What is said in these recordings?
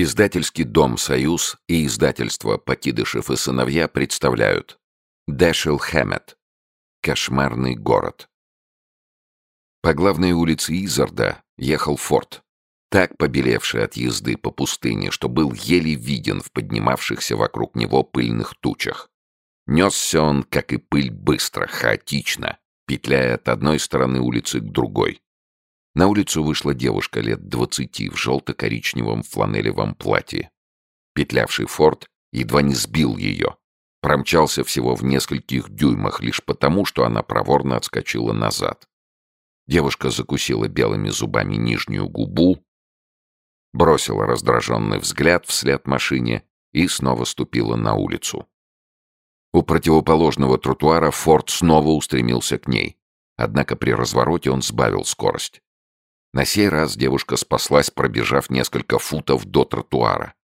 Издательский дом «Союз» и издательство «Покидышев и сыновья» представляют Дэшел Хэммет «Кошмарный город». По главной улице Изарда ехал Форд, так побелевший от езды по пустыне, что был еле виден в поднимавшихся вокруг него пыльных тучах. Несся он, как и пыль, быстро, хаотично, петляя от одной стороны улицы к другой. На улицу вышла девушка лет двадцати в желто-коричневом фланелевом платье. Петлявший форт едва не сбил ее. Промчался всего в нескольких дюймах лишь потому, что она проворно отскочила назад. Девушка закусила белыми зубами нижнюю губу, бросила раздраженный взгляд вслед машине и снова ступила на улицу. У противоположного тротуара Форд снова устремился к ней. Однако при развороте он сбавил скорость. На сей раз девушка спаслась, пробежав несколько футов до тротуара.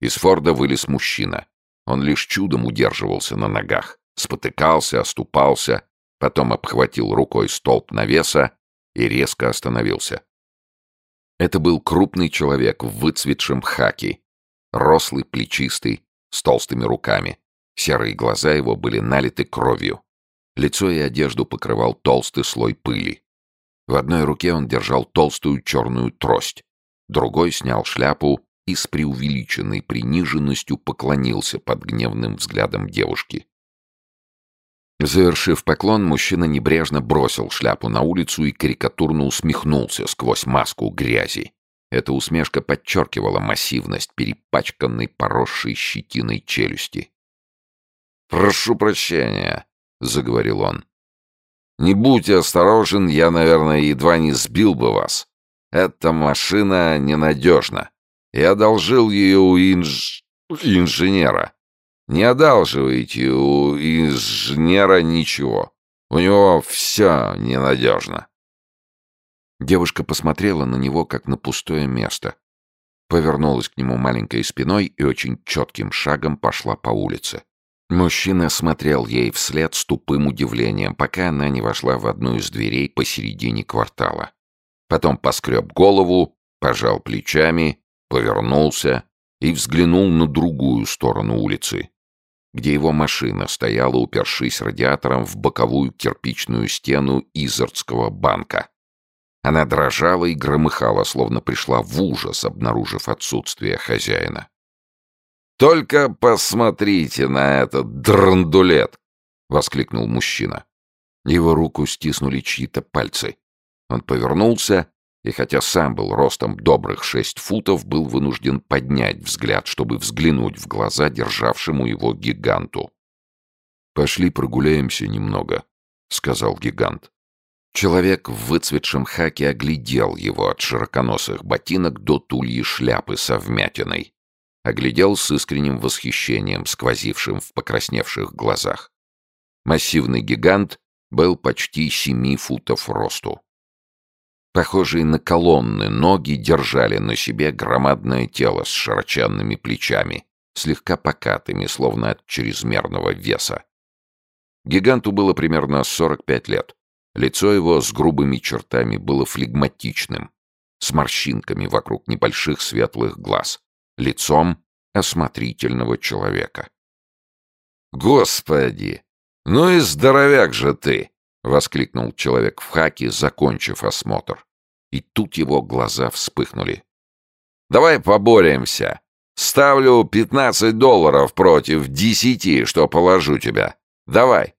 Из Форда вылез мужчина. Он лишь чудом удерживался на ногах, спотыкался, оступался, потом обхватил рукой столб навеса и резко остановился. Это был крупный человек в выцветшем хаке, рослый, плечистый, с толстыми руками. Серые глаза его были налиты кровью. Лицо и одежду покрывал толстый слой пыли. В одной руке он держал толстую черную трость, другой снял шляпу и с преувеличенной приниженностью поклонился под гневным взглядом девушки. Завершив поклон, мужчина небрежно бросил шляпу на улицу и карикатурно усмехнулся сквозь маску грязи. Эта усмешка подчеркивала массивность перепачканной, поросшей щетиной челюсти. «Прошу прощения», — заговорил он. Не будьте осторожен, я, наверное, едва не сбил бы вас. Эта машина ненадежна. Я одолжил ее у инж... инженера. Не одалживайте у инженера ничего. У него все ненадежно. Девушка посмотрела на него, как на пустое место. Повернулась к нему маленькой спиной и очень четким шагом пошла по улице. Мужчина смотрел ей вслед с тупым удивлением, пока она не вошла в одну из дверей посередине квартала. Потом поскреб голову, пожал плечами, повернулся и взглянул на другую сторону улицы, где его машина стояла, упершись радиатором в боковую кирпичную стену Изардского банка. Она дрожала и громыхала, словно пришла в ужас, обнаружив отсутствие хозяина. «Только посмотрите на этот драндулет!» — воскликнул мужчина. Его руку стиснули чьи-то пальцы. Он повернулся и, хотя сам был ростом добрых шесть футов, был вынужден поднять взгляд, чтобы взглянуть в глаза державшему его гиганту. «Пошли прогуляемся немного», — сказал гигант. Человек в выцветшем хаке оглядел его от широконосых ботинок до тульи шляпы со вмятиной оглядел с искренним восхищением, сквозившим в покрасневших глазах. Массивный гигант был почти семи футов росту. Похожие на колонны ноги держали на себе громадное тело с широченными плечами, слегка покатыми, словно от чрезмерного веса. Гиганту было примерно 45 лет. Лицо его с грубыми чертами было флегматичным, с морщинками вокруг небольших светлых глаз лицом осмотрительного человека. «Господи! Ну и здоровяк же ты!» — воскликнул человек в хаке, закончив осмотр. И тут его глаза вспыхнули. «Давай поборемся. Ставлю пятнадцать долларов против десяти, что положу тебя. Давай!»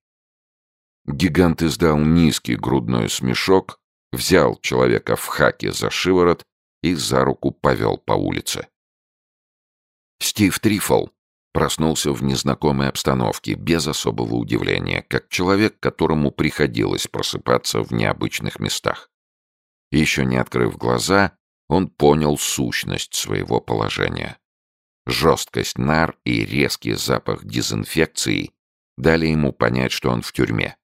Гигант издал низкий грудной смешок, взял человека в хаке за шиворот и за руку повел по улице. Стив Трифл проснулся в незнакомой обстановке, без особого удивления, как человек, которому приходилось просыпаться в необычных местах. Еще не открыв глаза, он понял сущность своего положения. Жесткость нар и резкий запах дезинфекции дали ему понять, что он в тюрьме.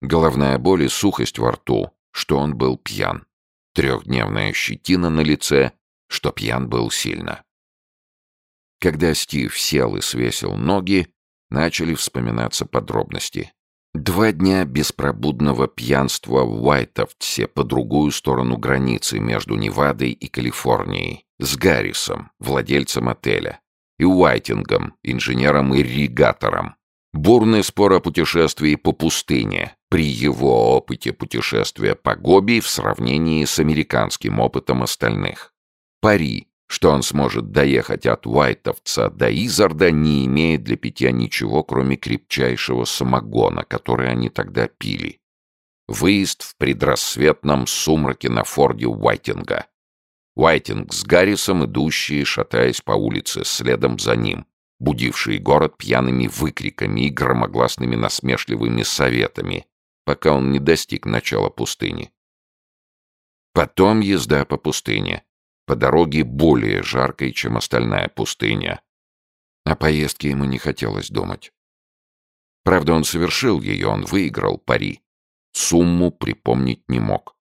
Головная боль и сухость во рту, что он был пьян. Трехдневная щетина на лице, что пьян был сильно. Когда Стив сел и свесил ноги, начали вспоминаться подробности. Два дня беспробудного пьянства в Уайтовце по другую сторону границы между Невадой и Калифорнией, с Гаррисом, владельцем отеля, и Уайтингом, инженером-ирригатором. Бурный спор о путешествии по пустыне при его опыте путешествия по Гоби в сравнении с американским опытом остальных. Пари, что он сможет доехать от Уайтовца до Изарда, не имеет для питья ничего, кроме крепчайшего самогона, который они тогда пили. Выезд в предрассветном сумраке на форде Уайтинга. Уайтинг с Гаррисом, идущие, шатаясь по улице, следом за ним, будившие город пьяными выкриками и громогласными насмешливыми советами, пока он не достиг начала пустыни. Потом езда по пустыне, по дороге более жаркой, чем остальная пустыня. О поездке ему не хотелось думать. Правда, он совершил ее, он выиграл пари. Сумму припомнить не мог.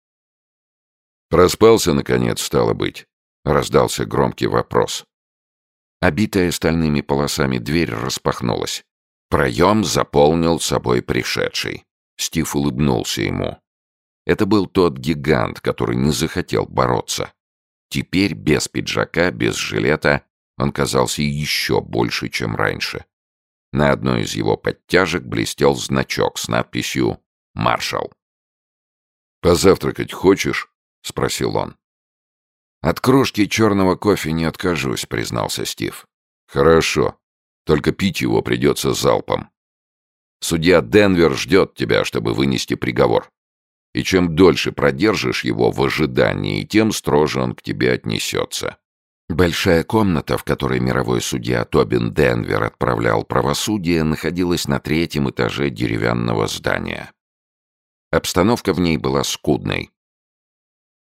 «Проспался, наконец, стало быть», — раздался громкий вопрос. Обитая стальными полосами дверь распахнулась. Проем заполнил собой пришедший. Стив улыбнулся ему. Это был тот гигант, который не захотел бороться. Теперь без пиджака, без жилета он казался еще больше, чем раньше. На одной из его подтяжек блестел значок с надписью «Маршал». «Позавтракать хочешь?» — спросил он. «От кружки черного кофе не откажусь», — признался Стив. «Хорошо. Только пить его придется залпом. Судья Денвер ждет тебя, чтобы вынести приговор. И чем дольше продержишь его в ожидании, тем строже он к тебе отнесется. Большая комната, в которой мировой судья Тобин Денвер отправлял правосудие, находилась на третьем этаже деревянного здания. Обстановка в ней была скудной.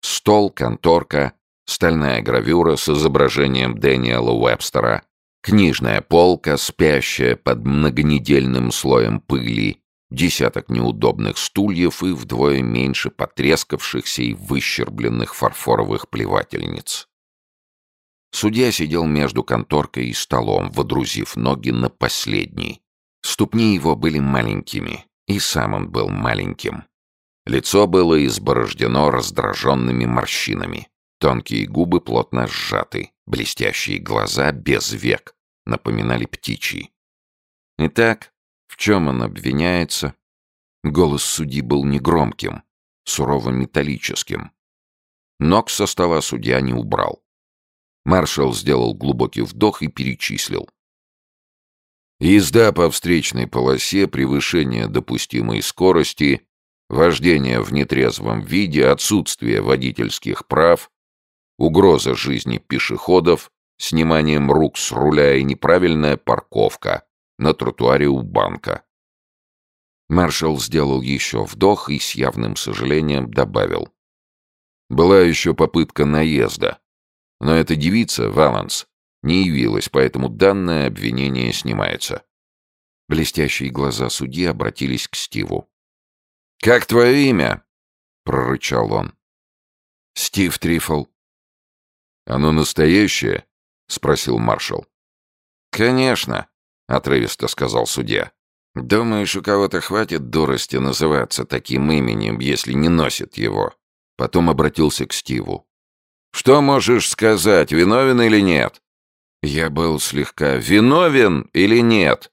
Стол, конторка, стальная гравюра с изображением Дэниела Уэбстера, Книжная полка, спящая под многонедельным слоем пыли, десяток неудобных стульев и вдвое меньше потрескавшихся и выщербленных фарфоровых плевательниц. Судья сидел между конторкой и столом, водрузив ноги на последний. Ступни его были маленькими, и сам он был маленьким. Лицо было изборождено раздраженными морщинами. Тонкие губы плотно сжаты, блестящие глаза без век, напоминали птичьи. Итак, в чем он обвиняется? Голос судьи был негромким, сурово-металлическим. Ног со стола судья не убрал. Маршал сделал глубокий вдох и перечислил. Езда по встречной полосе, превышение допустимой скорости, вождение в нетрезвом виде, отсутствие водительских прав, угроза жизни пешеходов, сниманием рук с руля и неправильная парковка на тротуаре у банка. Маршал сделал еще вдох и с явным сожалением добавил. Была еще попытка наезда. Но эта девица, Валанс, не явилась, поэтому данное обвинение снимается. Блестящие глаза судьи обратились к Стиву. «Как твое имя?» — прорычал он. «Стив Трифл». «Оно настоящее?» — спросил маршал. «Конечно», — отрывисто сказал судья. «Думаешь, у кого-то хватит дурости называться таким именем, если не носит его?» Потом обратился к Стиву. «Что можешь сказать, виновен или нет?» Я был слегка виновен или нет?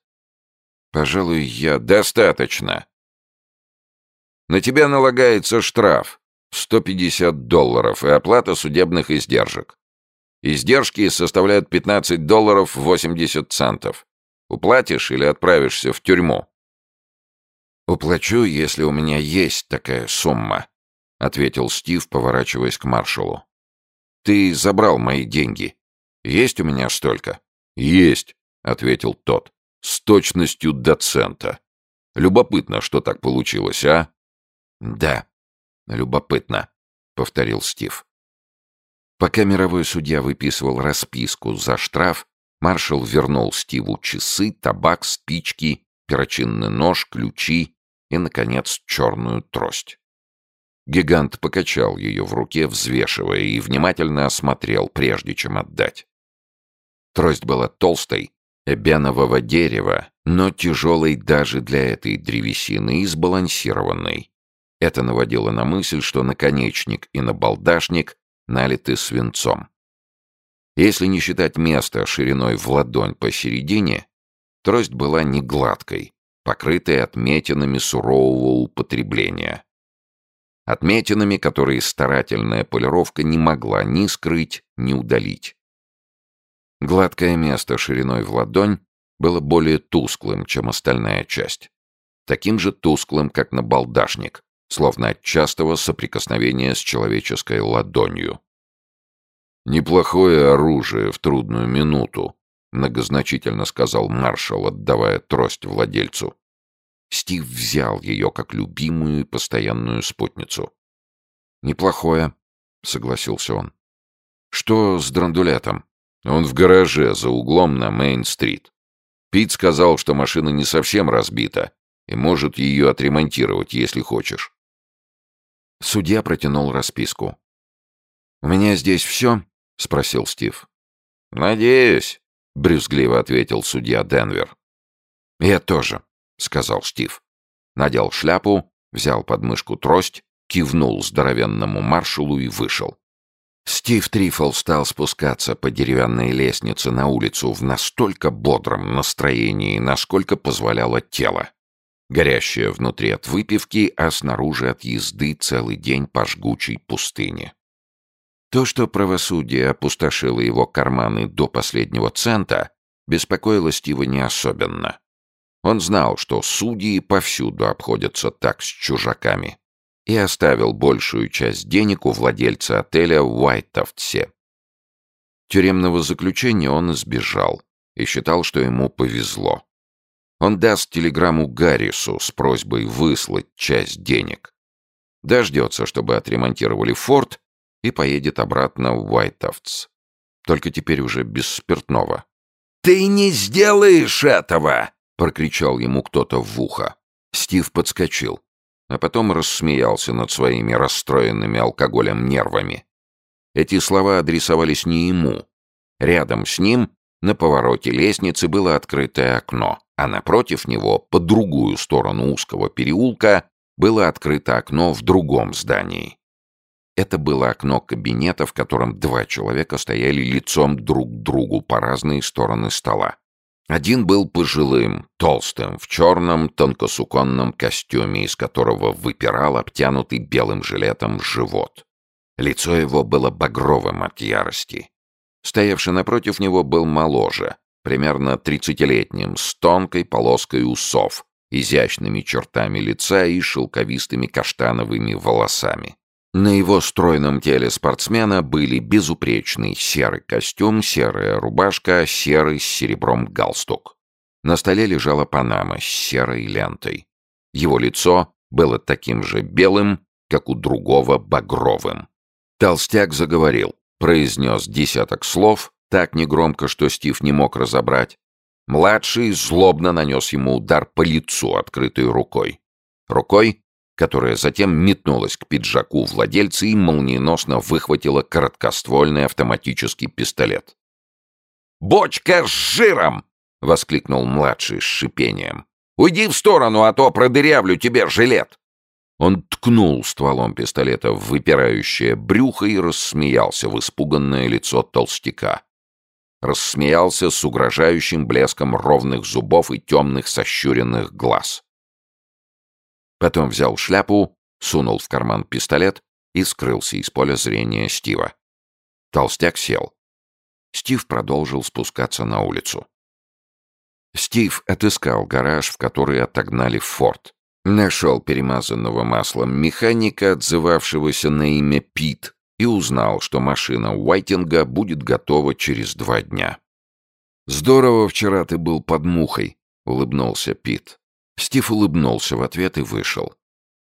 Пожалуй, я достаточно. На тебя налагается штраф 150 долларов и оплата судебных издержек. Издержки составляют 15 долларов 80 центов. Уплатишь или отправишься в тюрьму?» «Уплачу, если у меня есть такая сумма», — ответил Стив, поворачиваясь к маршалу. «Ты забрал мои деньги. Есть у меня столько?» «Есть», — ответил тот, — «с точностью до цента. Любопытно, что так получилось, а?» «Да, любопытно», — повторил Стив. Пока мировой судья выписывал расписку за штраф, маршал вернул Стиву часы, табак, спички, перочинный нож, ключи и, наконец, черную трость. Гигант покачал ее в руке, взвешивая, и внимательно осмотрел, прежде чем отдать. Трость была толстой, эбенового дерева, но тяжелой даже для этой древесины и сбалансированной. Это наводило на мысль, что наконечник и набалдашник налиты свинцом. Если не считать место шириной в ладонь посередине, трость была не гладкой, покрытой отметинами сурового употребления. Отметинами, которые старательная полировка не могла ни скрыть, ни удалить. Гладкое место шириной в ладонь было более тусклым, чем остальная часть. Таким же тусклым, как на балдашник, словно от частого соприкосновения с человеческой ладонью. «Неплохое оружие в трудную минуту», — многозначительно сказал маршал, отдавая трость владельцу. Стив взял ее как любимую и постоянную спутницу. «Неплохое», — согласился он. «Что с драндулетом?» «Он в гараже за углом на Мейн-стрит. Пит сказал, что машина не совсем разбита и может ее отремонтировать, если хочешь». Судья протянул расписку. «У меня здесь все?» — спросил Стив. «Надеюсь», — брюзгливо ответил судья Денвер. «Я тоже», — сказал Стив. Надел шляпу, взял под мышку трость, кивнул здоровенному маршалу и вышел. Стив Трифл стал спускаться по деревянной лестнице на улицу в настолько бодром настроении, насколько позволяло тело. Горящее внутри от выпивки, а снаружи от езды целый день по жгучей пустыне. То, что правосудие опустошило его карманы до последнего цента, беспокоило Стива не особенно. Он знал, что судьи повсюду обходятся так с чужаками, и оставил большую часть денег у владельца отеля в Уайтофтсе. Тюремного заключения он избежал и считал, что ему повезло. Он даст телеграмму Гаррису с просьбой выслать часть денег. Дождется, чтобы отремонтировали форт, и поедет обратно в Уайтофтс. Только теперь уже без спиртного. «Ты не сделаешь этого!» — прокричал ему кто-то в ухо. Стив подскочил, а потом рассмеялся над своими расстроенными алкоголем нервами. Эти слова адресовались не ему. Рядом с ним, на повороте лестницы, было открытое окно, а напротив него, по другую сторону узкого переулка, было открыто окно в другом здании. Это было окно кабинета, в котором два человека стояли лицом друг к другу по разные стороны стола. Один был пожилым, толстым, в черном тонкосуконном костюме, из которого выпирал обтянутый белым жилетом живот. Лицо его было багровым от ярости. Стоявший напротив него был моложе, примерно тридцатилетним, с тонкой полоской усов, изящными чертами лица и шелковистыми каштановыми волосами. На его стройном теле спортсмена были безупречный серый костюм, серая рубашка, серый с серебром галстук. На столе лежала панама с серой лентой. Его лицо было таким же белым, как у другого багровым. Толстяк заговорил, произнес десяток слов, так негромко, что Стив не мог разобрать. Младший злобно нанес ему удар по лицу открытой рукой. Рукой, которая затем метнулась к пиджаку владельца и молниеносно выхватила короткоствольный автоматический пистолет. «Бочка с жиром!» — воскликнул младший с шипением. «Уйди в сторону, а то продырявлю тебе жилет!» Он ткнул стволом пистолета в выпирающее брюхо и рассмеялся в испуганное лицо толстяка. Рассмеялся с угрожающим блеском ровных зубов и темных сощуренных глаз. Потом взял шляпу, сунул в карман пистолет и скрылся из поля зрения Стива. Толстяк сел. Стив продолжил спускаться на улицу. Стив отыскал гараж, в который отогнали форт. Нашел перемазанного маслом механика, отзывавшегося на имя Пит, и узнал, что машина Уайтинга будет готова через два дня. «Здорово вчера ты был под мухой», — улыбнулся Пит. Стив улыбнулся в ответ и вышел.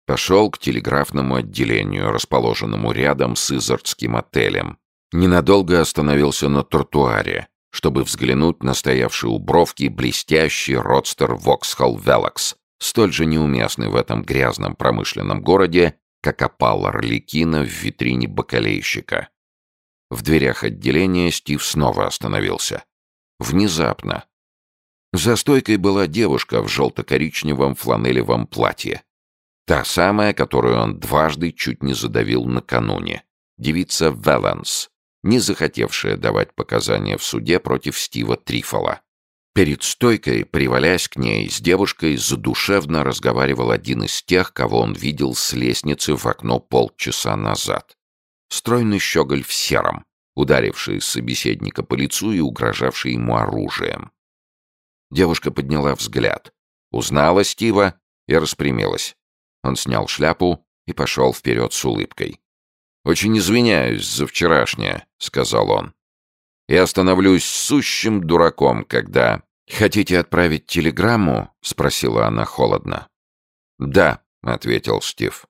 Пошел к телеграфному отделению, расположенному рядом с Изардским отелем. Ненадолго остановился на тротуаре, чтобы взглянуть на стоявший у бровки блестящий родстер Воксхолл Велокс, столь же неуместный в этом грязном промышленном городе, как опал Орликина в витрине бакалейщика. В дверях отделения Стив снова остановился. Внезапно, За стойкой была девушка в желто-коричневом фланелевом платье. Та самая, которую он дважды чуть не задавил накануне. Девица Вэланс, не захотевшая давать показания в суде против Стива Трифола. Перед стойкой, привалясь к ней, с девушкой задушевно разговаривал один из тех, кого он видел с лестницы в окно полчаса назад. Стройный щеголь в сером, ударивший собеседника по лицу и угрожавший ему оружием. Девушка подняла взгляд, узнала Стива и распрямилась. Он снял шляпу и пошел вперед с улыбкой. «Очень извиняюсь за вчерашнее», — сказал он. «Я становлюсь сущим дураком, когда...» «Хотите отправить телеграмму?» — спросила она холодно. «Да», — ответил Стив.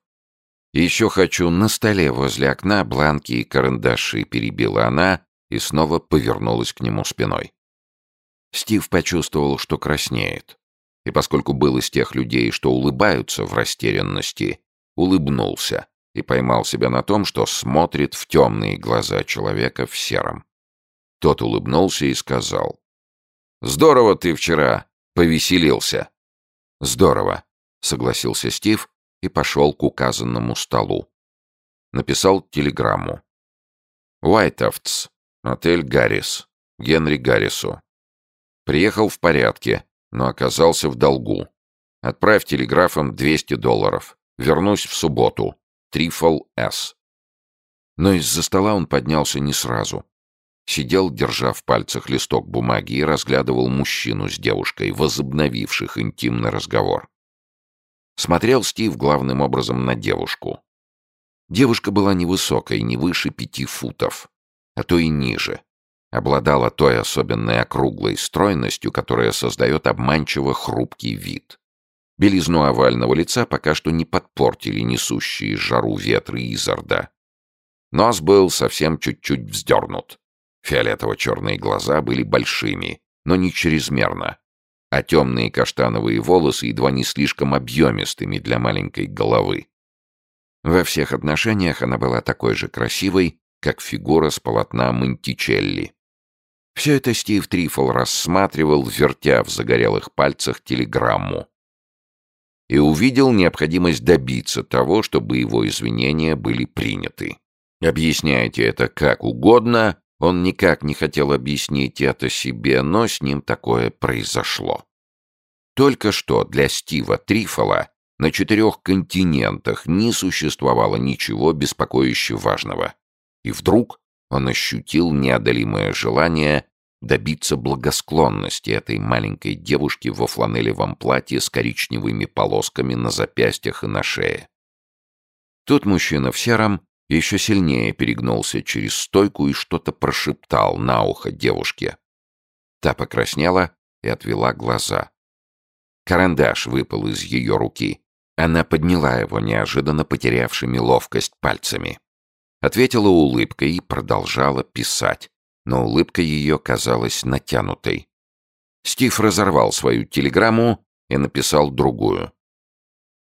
«Еще хочу на столе возле окна бланки и карандаши», — перебила она и снова повернулась к нему спиной. Стив почувствовал, что краснеет и поскольку был из тех людей, что улыбаются в растерянности, улыбнулся и поймал себя на том, что смотрит в темные глаза человека в сером. Тот улыбнулся и сказал. «Здорово ты вчера повеселился». «Здорово», — согласился Стив и пошел к указанному столу. Написал телеграмму. «Уайтофтс, отель Гаррис, Генри Гаррису. Приехал в порядке, но оказался в долгу. Отправь телеграфом 200 долларов. Вернусь в субботу. Трифл С. Но из-за стола он поднялся не сразу. Сидел, держа в пальцах листок бумаги и разглядывал мужчину с девушкой, возобновивших интимный разговор. Смотрел Стив главным образом на девушку. Девушка была невысокой, не выше пяти футов, а то и ниже обладала той особенной округлой стройностью, которая создает обманчиво хрупкий вид. Белизну овального лица пока что не подпортили несущие жару ветры изорда. Нос был совсем чуть-чуть вздернут. Фиолетово-черные глаза были большими, но не чрезмерно, а темные каштановые волосы едва не слишком объемистыми для маленькой головы. Во всех отношениях она была такой же красивой, как фигура с полотна Монтичелли. Все это Стив Трифл рассматривал, вертя в загорелых пальцах телеграмму. И увидел необходимость добиться того, чтобы его извинения были приняты. Объясняйте это как угодно, он никак не хотел объяснить это себе, но с ним такое произошло. Только что для Стива Трифола на четырех континентах не существовало ничего беспокоящего важного. И вдруг он ощутил неодолимое желание добиться благосклонности этой маленькой девушки во фланелевом платье с коричневыми полосками на запястьях и на шее. Тут мужчина в сером еще сильнее перегнулся через стойку и что-то прошептал на ухо девушке. Та покраснела и отвела глаза. Карандаш выпал из ее руки. Она подняла его, неожиданно потерявшими ловкость пальцами. Ответила улыбкой и продолжала писать, но улыбка ее казалась натянутой. Стив разорвал свою телеграмму и написал другую.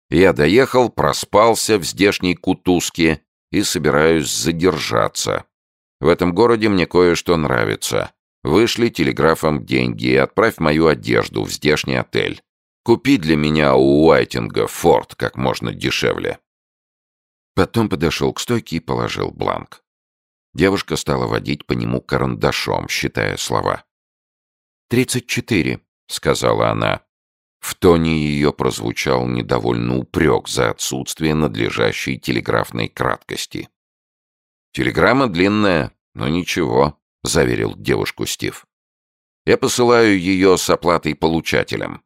«Я доехал, проспался в здешней кутузке и собираюсь задержаться. В этом городе мне кое-что нравится. Вышли телеграфом деньги и отправь мою одежду в здешний отель. Купи для меня у Уайтинга форт как можно дешевле. Потом подошел к стойке и положил бланк. Девушка стала водить по нему карандашом, считая слова. «Тридцать четыре», — сказала она. В тоне ее прозвучал недовольно упрек за отсутствие надлежащей телеграфной краткости. «Телеграмма длинная, но ничего», — заверил девушку Стив. «Я посылаю ее с оплатой получателям».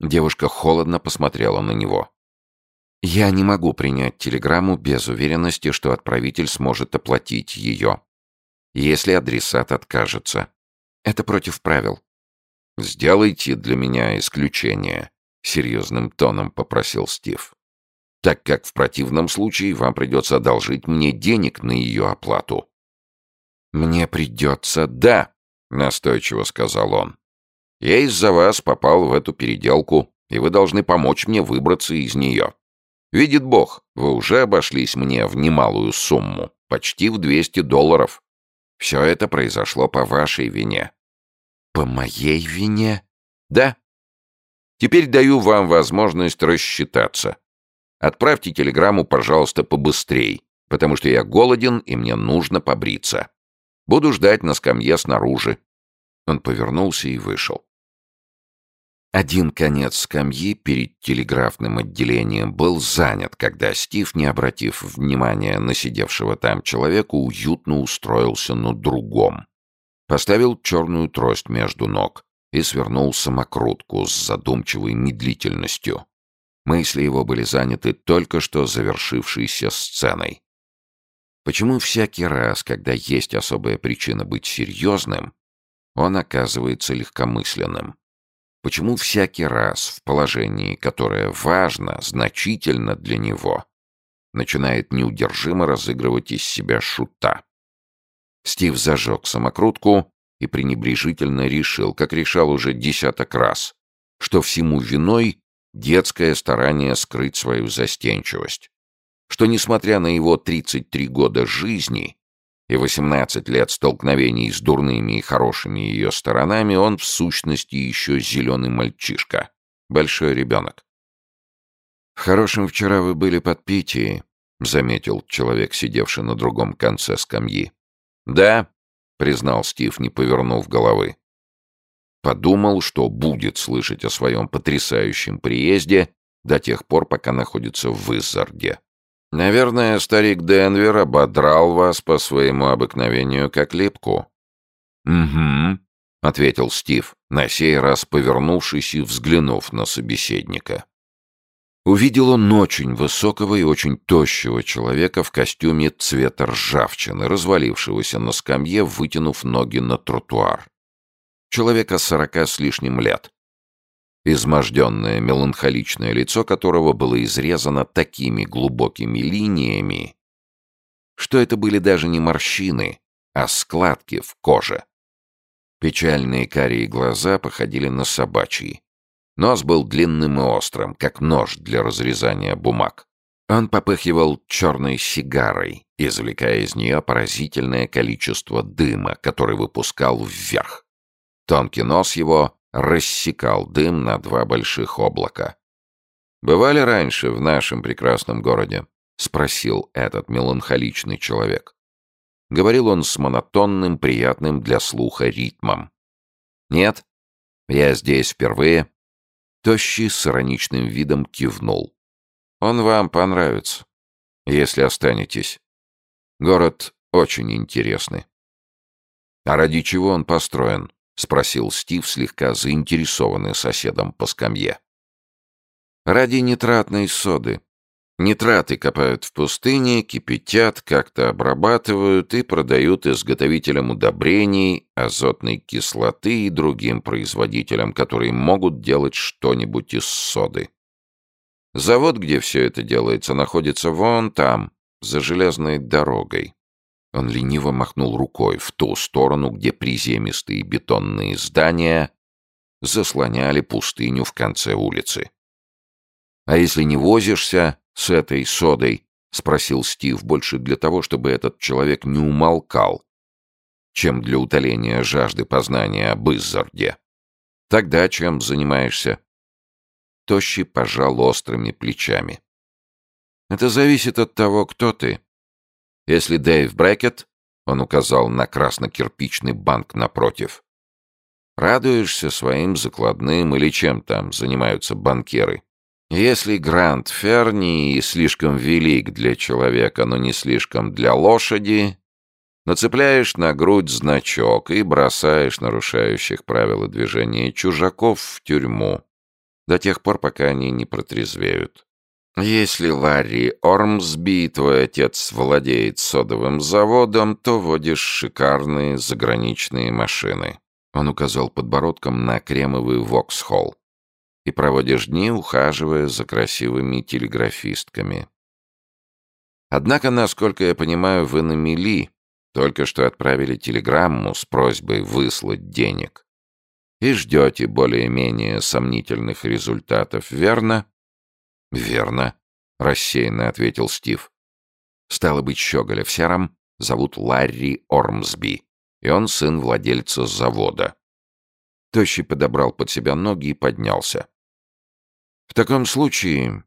Девушка холодно посмотрела на него. Я не могу принять телеграмму без уверенности, что отправитель сможет оплатить ее, если адресат откажется. Это против правил. «Сделайте для меня исключение», — серьезным тоном попросил Стив. «Так как в противном случае вам придется одолжить мне денег на ее оплату». «Мне придется...» «Да», — настойчиво сказал он. «Я из-за вас попал в эту переделку, и вы должны помочь мне выбраться из нее». Видит Бог, вы уже обошлись мне в немалую сумму, почти в 200 долларов. Все это произошло по вашей вине». «По моей вине?» Да. Теперь даю вам возможность рассчитаться. Отправьте телеграмму, пожалуйста, побыстрей, потому что я голоден и мне нужно побриться. Буду ждать на скамье снаружи. Он повернулся и вышел. Один конец скамьи перед телеграфным отделением был занят, когда Стив, не обратив внимания на сидевшего там человека, уютно устроился на другом. Поставил черную трость между ног и свернул самокрутку с задумчивой медлительностью. Мысли его были заняты только что завершившейся сценой. Почему всякий раз, когда есть особая причина быть серьезным, он оказывается легкомысленным? Почему всякий раз в положении, которое важно, значительно для него, начинает неудержимо разыгрывать из себя шута? Стив зажег самокрутку и пренебрежительно решил, как решал уже десяток раз, что всему виной детское старание скрыть свою застенчивость. Что, несмотря на его 33 года жизни и 18 лет столкновений с дурными и хорошими ее сторонами, он в сущности еще зеленый мальчишка, большой ребенок. «В хорошем вчера вы были под Питии», — заметил человек, сидевший на другом конце скамьи. «Да», — признал Стив, не повернув головы. Подумал, что будет слышать о своем потрясающем приезде до тех пор, пока находится в Визарде. «Наверное, старик Денвер ободрал вас по своему обыкновению как лепку». «Угу», — ответил Стив, на сей раз повернувшись и взглянув на собеседника. Увидел он очень высокого и очень тощего человека в костюме цвета ржавчины, развалившегося на скамье, вытянув ноги на тротуар человека сорока с лишним лет. Изможденное меланхоличное лицо которого было изрезано такими глубокими линиями, что это были даже не морщины, а складки в коже. Печальные карие глаза походили на собачьи. Нос был длинным и острым, как нож для разрезания бумаг. Он попыхивал черной сигарой, извлекая из нее поразительное количество дыма, который выпускал вверх. Тонкий нос его рассекал дым на два больших облака. «Бывали раньше в нашем прекрасном городе?» — спросил этот меланхоличный человек. Говорил он с монотонным, приятным для слуха ритмом. «Нет, я здесь впервые». Тощий с ироничным видом кивнул. «Он вам понравится, если останетесь. Город очень интересный». «А ради чего он построен?» — спросил Стив, слегка заинтересованный соседом по скамье. «Ради нитратной соды. Нитраты копают в пустыне, кипятят, как-то обрабатывают и продают изготовителям удобрений, азотной кислоты и другим производителям, которые могут делать что-нибудь из соды. Завод, где все это делается, находится вон там, за железной дорогой. Он лениво махнул рукой в ту сторону, где приземистые бетонные здания заслоняли пустыню в конце улицы. «А если не возишься с этой содой?» — спросил Стив больше для того, чтобы этот человек не умолкал, чем для утоления жажды познания об Иззарде. «Тогда чем занимаешься?» Тощий пожал острыми плечами. «Это зависит от того, кто ты. Если Дэйв Брэкет, он указал на красно-кирпичный банк напротив, радуешься своим закладным или чем там занимаются банкиры. Если Грант Ферни слишком велик для человека, но не слишком для лошади, нацепляешь на грудь значок и бросаешь нарушающих правила движения чужаков в тюрьму до тех пор, пока они не протрезвеют. Если Ларри Ормсби, твой отец, владеет содовым заводом, то водишь шикарные заграничные машины. Он указал подбородком на кремовый Воксхолл. И проводишь дни, ухаживая за красивыми телеграфистками. Однако, насколько я понимаю, вы на мели только что отправили телеграмму с просьбой выслать денег. И ждете более-менее сомнительных результатов, верно? «Верно», — рассеянно ответил Стив. «Стало быть, щеголя в сером зовут Ларри Ормсби, и он сын владельца завода. Тощий подобрал под себя ноги и поднялся. «В таком случае,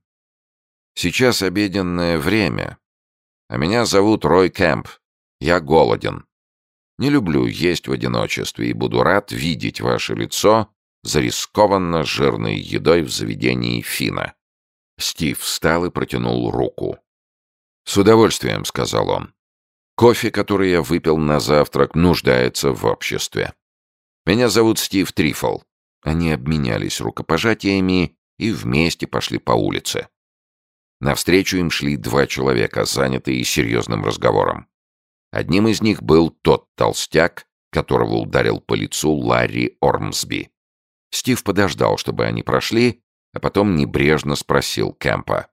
сейчас обеденное время, а меня зовут Рой Кэмп. Я голоден. Не люблю есть в одиночестве и буду рад видеть ваше лицо зарискованно жирной едой в заведении Фина». Стив встал и протянул руку. «С удовольствием», — сказал он. «Кофе, который я выпил на завтрак, нуждается в обществе. Меня зовут Стив Трифл». Они обменялись рукопожатиями и вместе пошли по улице. Навстречу им шли два человека, занятые серьезным разговором. Одним из них был тот толстяк, которого ударил по лицу Ларри Ормсби. Стив подождал, чтобы они прошли, а потом небрежно спросил Кэмпа.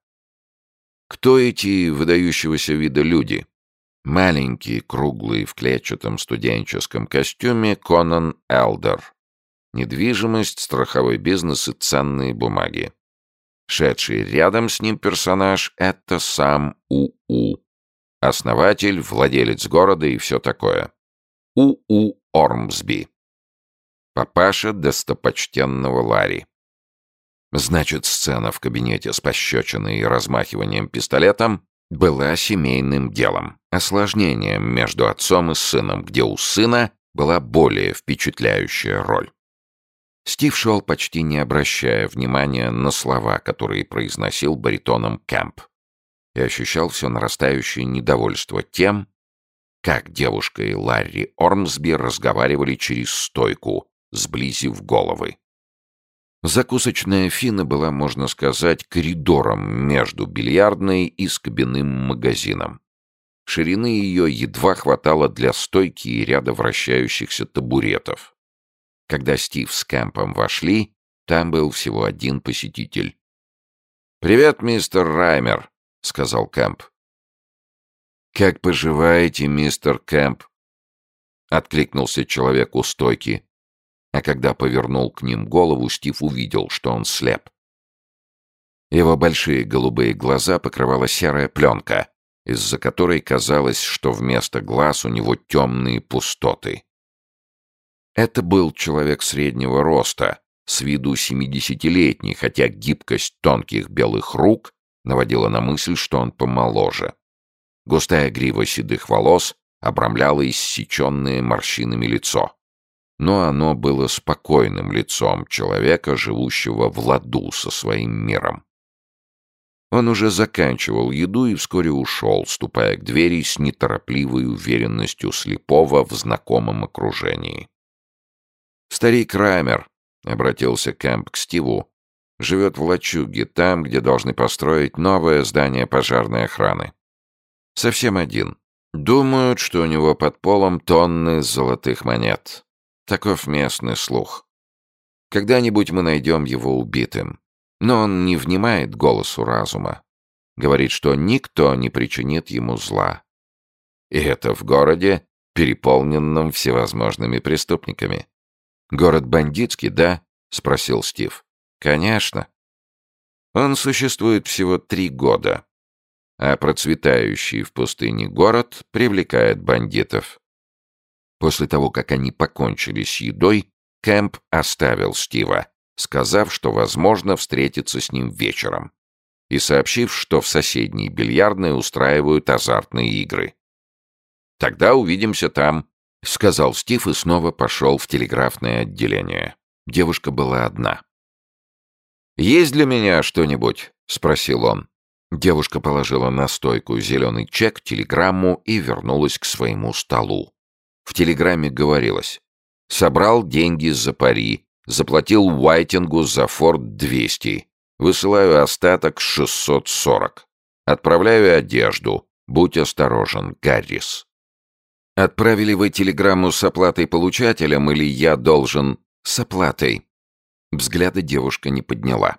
«Кто эти выдающегося вида люди?» Маленький, круглый, в клетчатом студенческом костюме Конан Элдер. Недвижимость, страховой бизнес и ценные бумаги. Шедший рядом с ним персонаж — это сам У.У. Основатель, владелец города и все такое. У.У. Ормсби. Папаша достопочтенного Ларри. Значит, сцена в кабинете с пощечиной и размахиванием пистолетом была семейным делом, осложнением между отцом и сыном, где у сына была более впечатляющая роль. Стив шел почти не обращая внимания на слова, которые произносил баритоном Кэмп, и ощущал все нарастающее недовольство тем, как девушка и Ларри Ормсби разговаривали через стойку, сблизив головы. Закусочная Фина была, можно сказать, коридором между бильярдной и скобяным магазином. Ширины ее едва хватало для стойки и ряда вращающихся табуретов. Когда Стив с Кэмпом вошли, там был всего один посетитель. «Привет, мистер Раймер», — сказал Кэмп. «Как поживаете, мистер Кэмп?» — откликнулся человек у стойки, а когда повернул к ним голову, Стив увидел, что он слеп. Его большие голубые глаза покрывала серая пленка, из-за которой казалось, что вместо глаз у него темные пустоты. Это был человек среднего роста, с виду семидесятилетний, хотя гибкость тонких белых рук наводила на мысль, что он помоложе. Густая грива седых волос обрамляла иссеченное морщинами лицо но оно было спокойным лицом человека, живущего в ладу со своим миром. Он уже заканчивал еду и вскоре ушел, ступая к двери с неторопливой уверенностью слепого в знакомом окружении. «Старик Раймер», — обратился Кэмп к Стиву, — «живет в лачуге, там, где должны построить новое здание пожарной охраны. Совсем один. Думают, что у него под полом тонны золотых монет. Таков местный слух. Когда-нибудь мы найдем его убитым. Но он не внимает голосу разума. Говорит, что никто не причинит ему зла. И это в городе, переполненном всевозможными преступниками. «Город бандитский, да?» — спросил Стив. «Конечно. Он существует всего три года, а процветающий в пустыне город привлекает бандитов. После того, как они покончили с едой, Кэмп оставил Стива, сказав, что, возможно, встретится с ним вечером, и сообщив, что в соседней бильярдной устраивают азартные игры. «Тогда увидимся там», — сказал Стив и снова пошел в телеграфное отделение. Девушка была одна. «Есть для меня что-нибудь?» — спросил он. Девушка положила на стойку зеленый чек, телеграмму и вернулась к своему столу. В телеграмме говорилось «Собрал деньги за пари, заплатил Уайтингу за Форд 200, высылаю остаток 640, отправляю одежду, будь осторожен, Гаррис». «Отправили вы телеграмму с оплатой получателям или я должен...» «С оплатой». Взгляда девушка не подняла.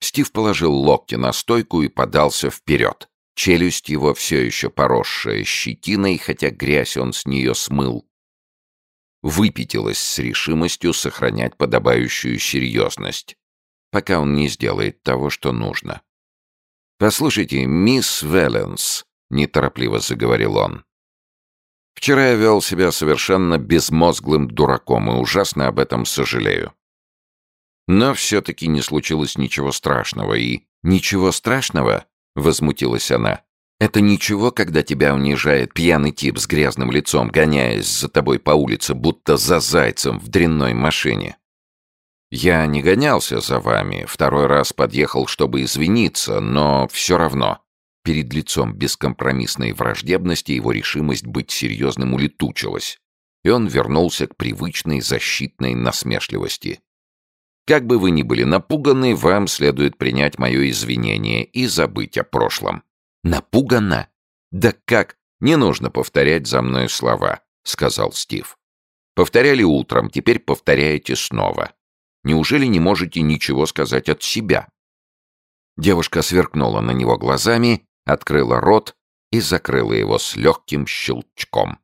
Стив положил локти на стойку и подался вперед. Челюсть его все еще поросшая щетиной, хотя грязь он с нее смыл. Выпятилась с решимостью сохранять подобающую серьезность, пока он не сделает того, что нужно. «Послушайте, мисс Велленс», — неторопливо заговорил он, Вчера я вел себя совершенно безмозглым дураком и ужасно об этом сожалею. Но все-таки не случилось ничего страшного, и... «Ничего страшного?» — возмутилась она. «Это ничего, когда тебя унижает пьяный тип с грязным лицом, гоняясь за тобой по улице, будто за зайцем в дрянной машине. Я не гонялся за вами, второй раз подъехал, чтобы извиниться, но все равно. Перед лицом бескомпромиссной враждебности его решимость быть серьезным улетучилась, и он вернулся к привычной защитной насмешливости. Как бы вы ни были напуганы, вам следует принять мое извинение и забыть о прошлом. Напугана? Да как? Не нужно повторять за мной слова, сказал Стив. Повторяли утром, теперь повторяете снова. Неужели не можете ничего сказать от себя?» Девушка сверкнула на него глазами, открыла рот и закрыла его с легким щелчком.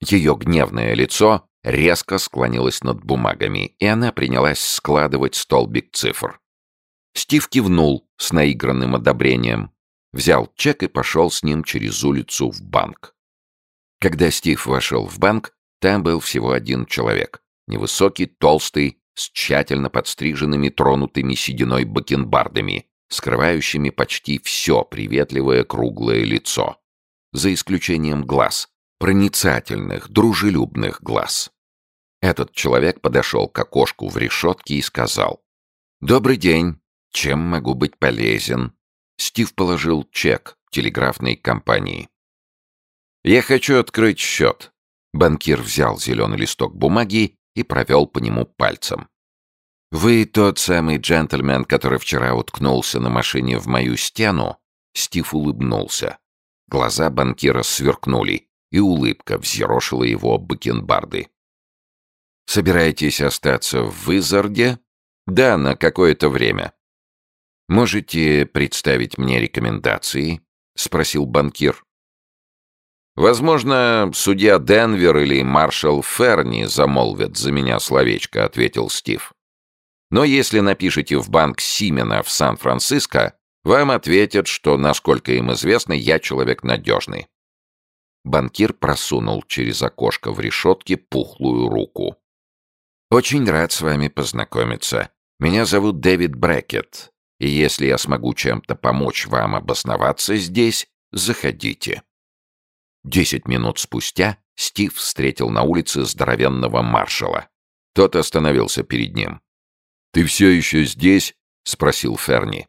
Ее гневное лицо резко склонилось над бумагами, и она принялась складывать столбик цифр. Стив кивнул с наигранным одобрением, взял чек и пошел с ним через улицу в банк. Когда Стив вошел в банк, там был всего один человек. Невысокий, толстый, с тщательно подстриженными тронутыми сединой бакенбардами, скрывающими почти все приветливое круглое лицо. За исключением глаз, проницательных, дружелюбных глаз. Этот человек подошел к окошку в решетке и сказал. «Добрый день. Чем могу быть полезен?» Стив положил чек телеграфной компании. «Я хочу открыть счет». Банкир взял зеленый листок бумаги и провел по нему пальцем. «Вы тот самый джентльмен, который вчера уткнулся на машине в мою стену?» Стив улыбнулся. Глаза банкира сверкнули, и улыбка взъерошила его бакенбарды. «Собираетесь остаться в Визарде?» «Да, на какое-то время». «Можете представить мне рекомендации?» — спросил банкир. «Возможно, судья Денвер или маршал Ферни замолвят за меня словечко», — ответил Стив. «Но если напишите в банк Симена в Сан-Франциско, вам ответят, что, насколько им известно, я человек надежный». Банкир просунул через окошко в решетке пухлую руку. «Очень рад с вами познакомиться. Меня зовут Дэвид Брэкет, и если я смогу чем-то помочь вам обосноваться здесь, заходите». Десять минут спустя Стив встретил на улице здоровенного маршала. Тот остановился перед ним. «Ты все еще здесь?» — спросил Ферни.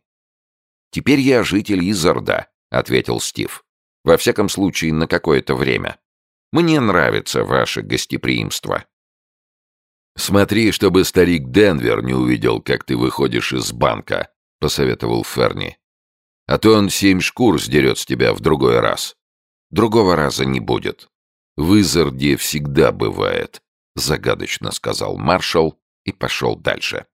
«Теперь я житель Изарда», — ответил Стив. «Во всяком случае, на какое-то время. Мне нравится ваше гостеприимство». «Смотри, чтобы старик Денвер не увидел, как ты выходишь из банка», — посоветовал Ферни. «А то он семь шкур сдерет с тебя в другой раз». Другого раза не будет. В Изарде всегда бывает, загадочно сказал маршал и пошел дальше.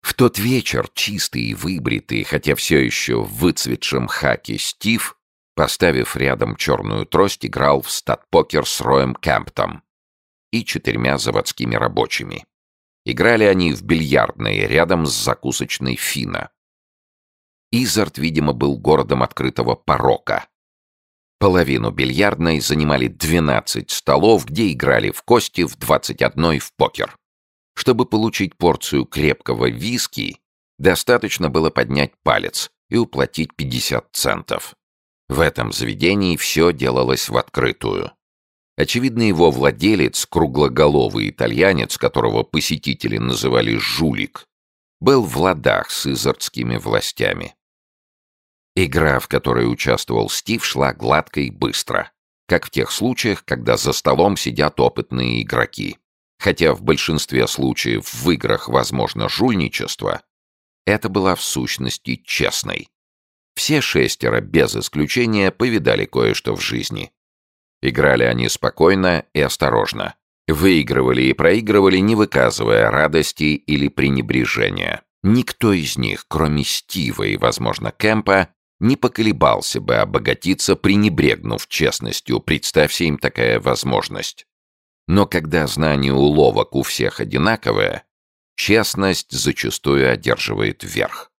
В тот вечер чистый и выбритый, хотя все еще в выцветшем хаке Стив, поставив рядом черную трость, играл в стат-покер с Роем Кэмптом и четырьмя заводскими рабочими. Играли они в бильярдной рядом с закусочной Фина. Изард, видимо, был городом открытого порока, Половину бильярдной занимали 12 столов, где играли в кости, в 21 в покер. Чтобы получить порцию крепкого виски, достаточно было поднять палец и уплатить 50 центов. В этом заведении все делалось в открытую. Очевидно, его владелец, круглоголовый итальянец, которого посетители называли «жулик», был в ладах с изардскими властями. Игра, в которой участвовал Стив, шла гладко и быстро, как в тех случаях, когда за столом сидят опытные игроки. Хотя в большинстве случаев в играх возможно жульничество, это была в сущности честной. Все шестеро, без исключения, повидали кое-что в жизни. Играли они спокойно и осторожно. Выигрывали и проигрывали, не выказывая радости или пренебрежения. Никто из них, кроме Стива и, возможно, Кэмпа, не поколебался бы обогатиться, пренебрегнув честностью, представься им такая возможность. Но когда знание уловок у всех одинаковое, честность зачастую одерживает верх.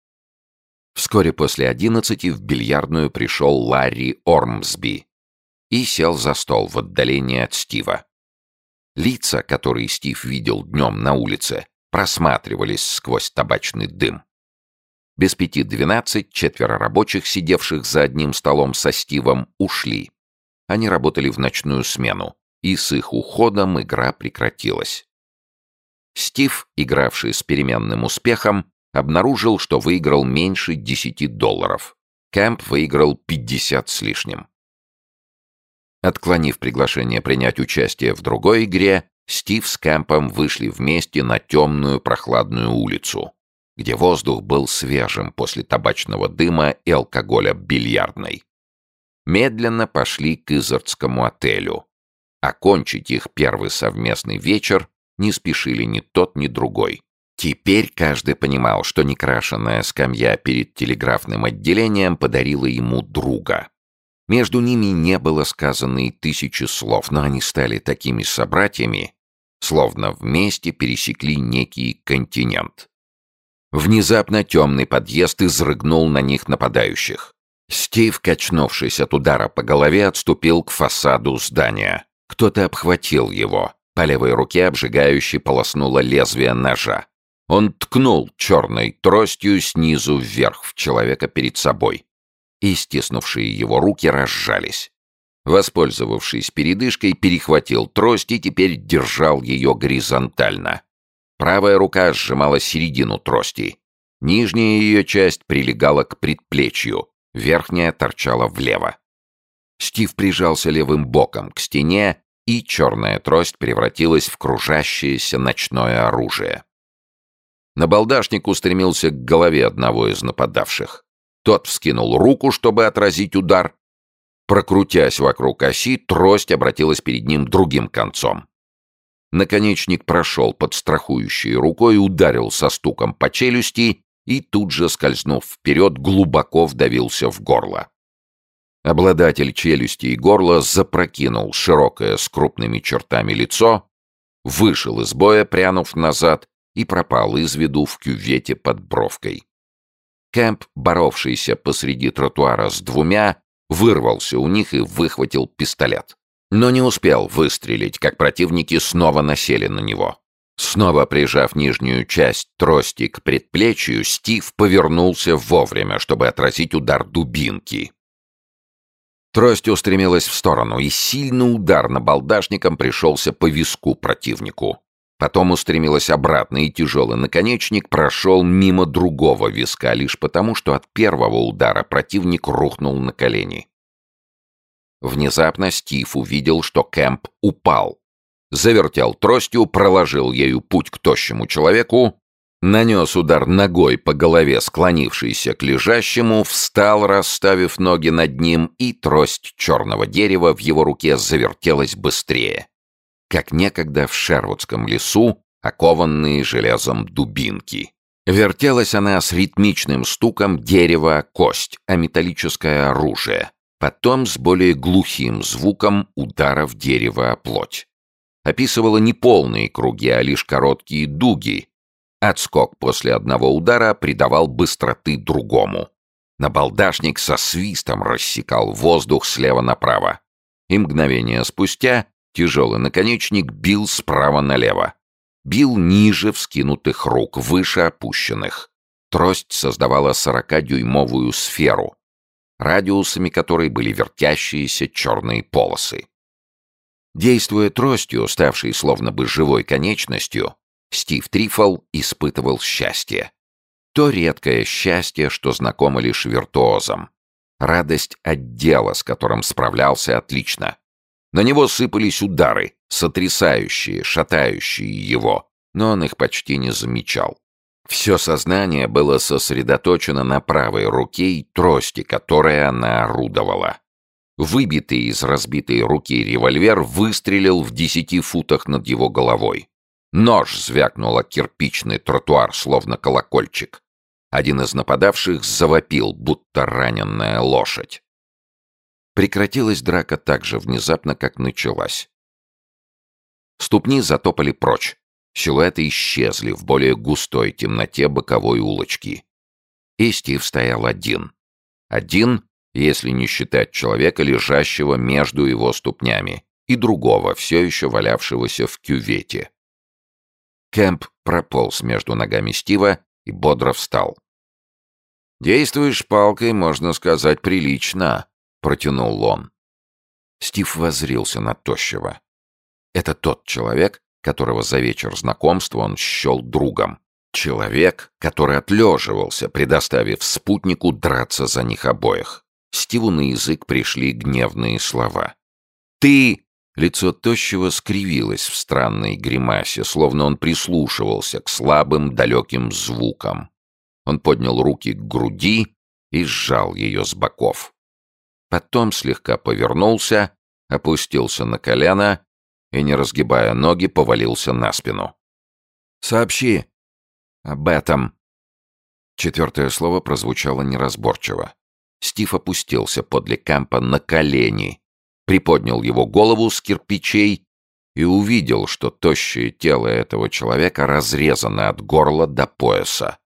Вскоре после одиннадцати в бильярдную пришел Ларри Ормсби. и сел за стол в отдалении от Стива. Лица, которые Стив видел днем на улице, просматривались сквозь табачный дым. Без пяти двенадцать четверо рабочих, сидевших за одним столом со Стивом, ушли. Они работали в ночную смену, и с их уходом игра прекратилась. Стив, игравший с переменным успехом, обнаружил, что выиграл меньше десяти долларов. Кэмп выиграл пятьдесят с лишним. Отклонив приглашение принять участие в другой игре, Стив с Кэмпом вышли вместе на темную прохладную улицу, где воздух был свежим после табачного дыма и алкоголя бильярдной. Медленно пошли к Изардскому отелю. Окончить их первый совместный вечер не спешили ни тот, ни другой. Теперь каждый понимал, что некрашенная скамья перед телеграфным отделением подарила ему друга. Между ними не было сказано и тысячи слов, но они стали такими собратьями, словно вместе пересекли некий континент. Внезапно темный подъезд изрыгнул на них нападающих. Стив, качнувшись от удара по голове, отступил к фасаду здания. Кто-то обхватил его. По левой руке обжигающе полоснуло лезвие ножа. Он ткнул черной тростью снизу вверх в человека перед собой и стиснувшие его руки разжались. Воспользовавшись передышкой, перехватил трость и теперь держал ее горизонтально. Правая рука сжимала середину трости. Нижняя ее часть прилегала к предплечью, верхняя торчала влево. Стив прижался левым боком к стене, и черная трость превратилась в кружащееся ночное оружие. Набалдашник устремился к голове одного из нападавших. Тот вскинул руку, чтобы отразить удар. Прокрутясь вокруг оси, трость обратилась перед ним другим концом. Наконечник прошел под страхующей рукой, ударил со стуком по челюсти и тут же, скользнув вперед, глубоко вдавился в горло. Обладатель челюсти и горла запрокинул широкое с крупными чертами лицо, вышел из боя, прянув назад, и пропал из виду в кювете под бровкой. Кэмп, боровшийся посреди тротуара с двумя, вырвался у них и выхватил пистолет. Но не успел выстрелить, как противники снова насели на него. Снова прижав нижнюю часть трости к предплечью, Стив повернулся вовремя, чтобы отразить удар дубинки. Трость устремилась в сторону, и сильный удар на балдашником пришелся по виску противнику. Потом устремилась обратно, и тяжелый наконечник прошел мимо другого виска, лишь потому, что от первого удара противник рухнул на колени. Внезапно Стив увидел, что Кэмп упал. Завертел тростью, проложил ею путь к тощему человеку, нанес удар ногой по голове склонившейся к лежащему, встал, расставив ноги над ним, и трость черного дерева в его руке завертелась быстрее как некогда в Шервудском лесу, окованные железом дубинки. Вертелась она с ритмичным стуком дерева кость, а металлическое оружие. Потом с более глухим звуком ударов дерева о плоть. Описывала не полные круги, а лишь короткие дуги. Отскок после одного удара придавал быстроты другому. Набалдашник со свистом рассекал воздух слева направо. И мгновение спустя Тяжелый наконечник бил справа налево. Бил ниже вскинутых рук, выше опущенных. Трость создавала сорокадюймовую сферу, радиусами которой были вертящиеся черные полосы. Действуя тростью, ставшей словно бы живой конечностью, Стив Трифл испытывал счастье. То редкое счастье, что знакомо лишь виртуозам. Радость от дела, с которым справлялся отлично. На него сыпались удары, сотрясающие, шатающие его, но он их почти не замечал. Все сознание было сосредоточено на правой руке и трости, которой она орудовала. Выбитый из разбитой руки револьвер выстрелил в десяти футах над его головой. Нож звякнул о кирпичный тротуар, словно колокольчик. Один из нападавших завопил, будто раненная лошадь. Прекратилась драка так же внезапно, как началась. Ступни затопали прочь. Силуэты исчезли в более густой темноте боковой улочки. И Стив стоял один. Один если не считать человека, лежащего между его ступнями, и другого, все еще валявшегося в кювете. Кэмп прополз между ногами Стива и бодро встал. «Действуешь палкой, можно сказать, прилично», — протянул он. Стив возрился на тощего. Это тот человек, которого за вечер знакомства он счел другом. Человек, который отлеживался, предоставив спутнику драться за них обоих. Стиву на язык пришли гневные слова. «Ты!» Лицо тощего скривилось в странной гримасе, словно он прислушивался к слабым далеким звукам. Он поднял руки к груди и сжал ее с боков. Потом слегка повернулся, опустился на колено и, не разгибая ноги, повалился на спину. «Сообщи об этом». Четвертое слово прозвучало неразборчиво. Стив опустился подле Кампа на колени, приподнял его голову с кирпичей и увидел, что тощее тело этого человека разрезано от горла до пояса.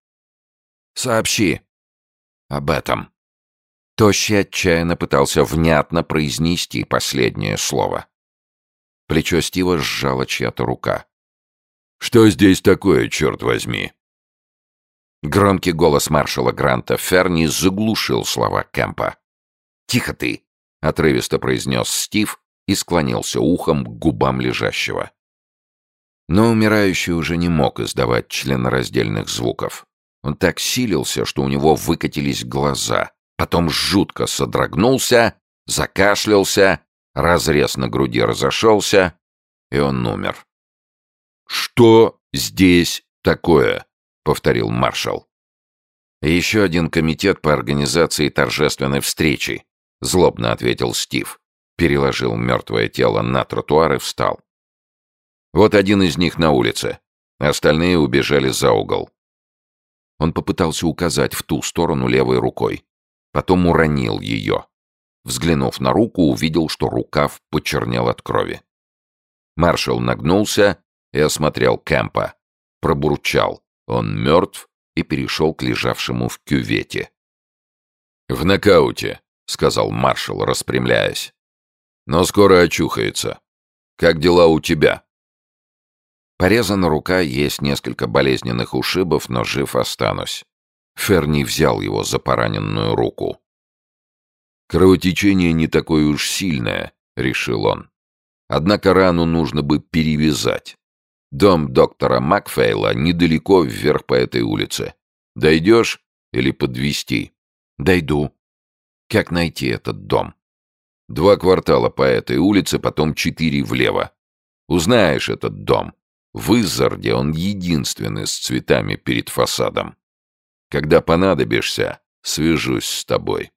«Сообщи об этом». Тощий отчаянно пытался внятно произнести последнее слово. Плечо Стива сжала чья-то рука. «Что здесь такое, черт возьми?» Громкий голос маршала Гранта Ферни заглушил слова Кэмпа. «Тихо ты!» — отрывисто произнес Стив и склонился ухом к губам лежащего. Но умирающий уже не мог издавать членораздельных звуков. Он так силился, что у него выкатились глаза, потом жутко содрогнулся, закашлялся, разрез на груди разошелся, и он умер. «Что здесь такое?» — повторил маршал. «Еще один комитет по организации торжественной встречи», — злобно ответил Стив. Переложил мертвое тело на тротуар и встал. «Вот один из них на улице. Остальные убежали за угол». Он попытался указать в ту сторону левой рукой. Потом уронил ее. Взглянув на руку, увидел, что рукав почернел от крови. Маршал нагнулся и осмотрел Кэмпа. Пробурчал. Он мертв и перешел к лежавшему в кювете. «В нокауте», — сказал маршал, распрямляясь. «Но скоро очухается. Как дела у тебя?» Порезана рука, есть несколько болезненных ушибов, но жив останусь. Ферни взял его за пораненную руку. «Кровотечение не такое уж сильное», — решил он. «Однако рану нужно бы перевязать. Дом доктора Макфейла недалеко вверх по этой улице. Дойдешь или подвести? Дойду. Как найти этот дом? Два квартала по этой улице, потом четыре влево. Узнаешь этот дом. В Изарде он единственный с цветами перед фасадом. Когда понадобишься, свяжусь с тобой.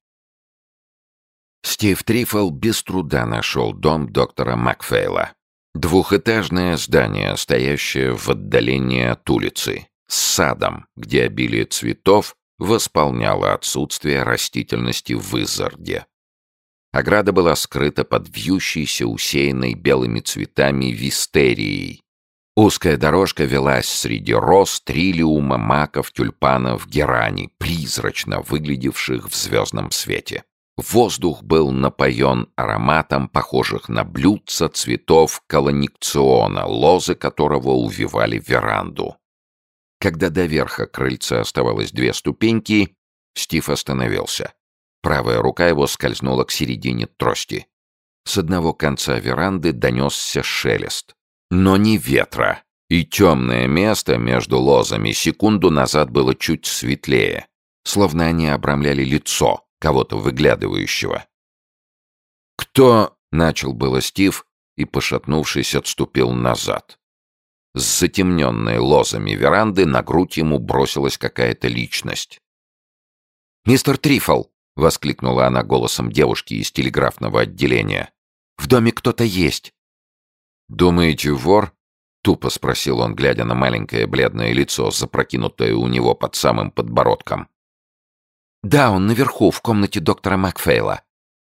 Стив Трифл без труда нашел дом доктора Макфейла. Двухэтажное здание, стоящее в отдалении от улицы, с садом, где обилие цветов восполняло отсутствие растительности в Изарде. Ограда была скрыта под вьющейся, усеянной белыми цветами вистерией. Узкая дорожка велась среди роз, трилиума, маков, тюльпанов, герани, призрачно выглядевших в звездном свете. Воздух был напоен ароматом, похожих на блюдца цветов колоникциона, лозы которого увивали веранду. Когда до верха крыльца оставалось две ступеньки, Стив остановился. Правая рука его скользнула к середине трости. С одного конца веранды донесся шелест. Но не ветра. И темное место между лозами секунду назад было чуть светлее, словно они обрамляли лицо, кого-то выглядывающего. «Кто?» — начал было Стив и, пошатнувшись, отступил назад. С затемненной лозами веранды на грудь ему бросилась какая-то личность. «Мистер Трифл!» — воскликнула она голосом девушки из телеграфного отделения. «В доме кто-то есть!» «Думаете, вор?» — тупо спросил он, глядя на маленькое бледное лицо, запрокинутое у него под самым подбородком. «Да, он наверху, в комнате доктора Макфейла».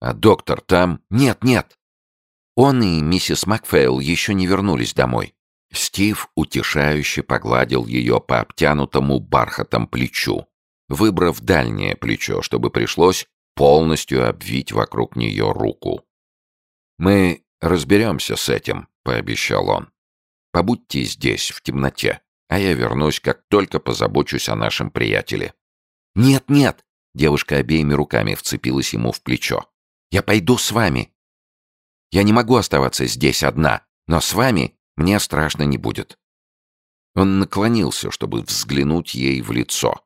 «А доктор там?» «Нет, нет». Он и миссис Макфейл еще не вернулись домой. Стив утешающе погладил ее по обтянутому бархатом плечу, выбрав дальнее плечо, чтобы пришлось полностью обвить вокруг нее руку. «Мы разберемся с этим», — пообещал он. «Побудьте здесь, в темноте, а я вернусь, как только позабочусь о нашем приятеле». «Нет, нет!» — девушка обеими руками вцепилась ему в плечо. «Я пойду с вами. Я не могу оставаться здесь одна, но с вами мне страшно не будет». Он наклонился, чтобы взглянуть ей в лицо.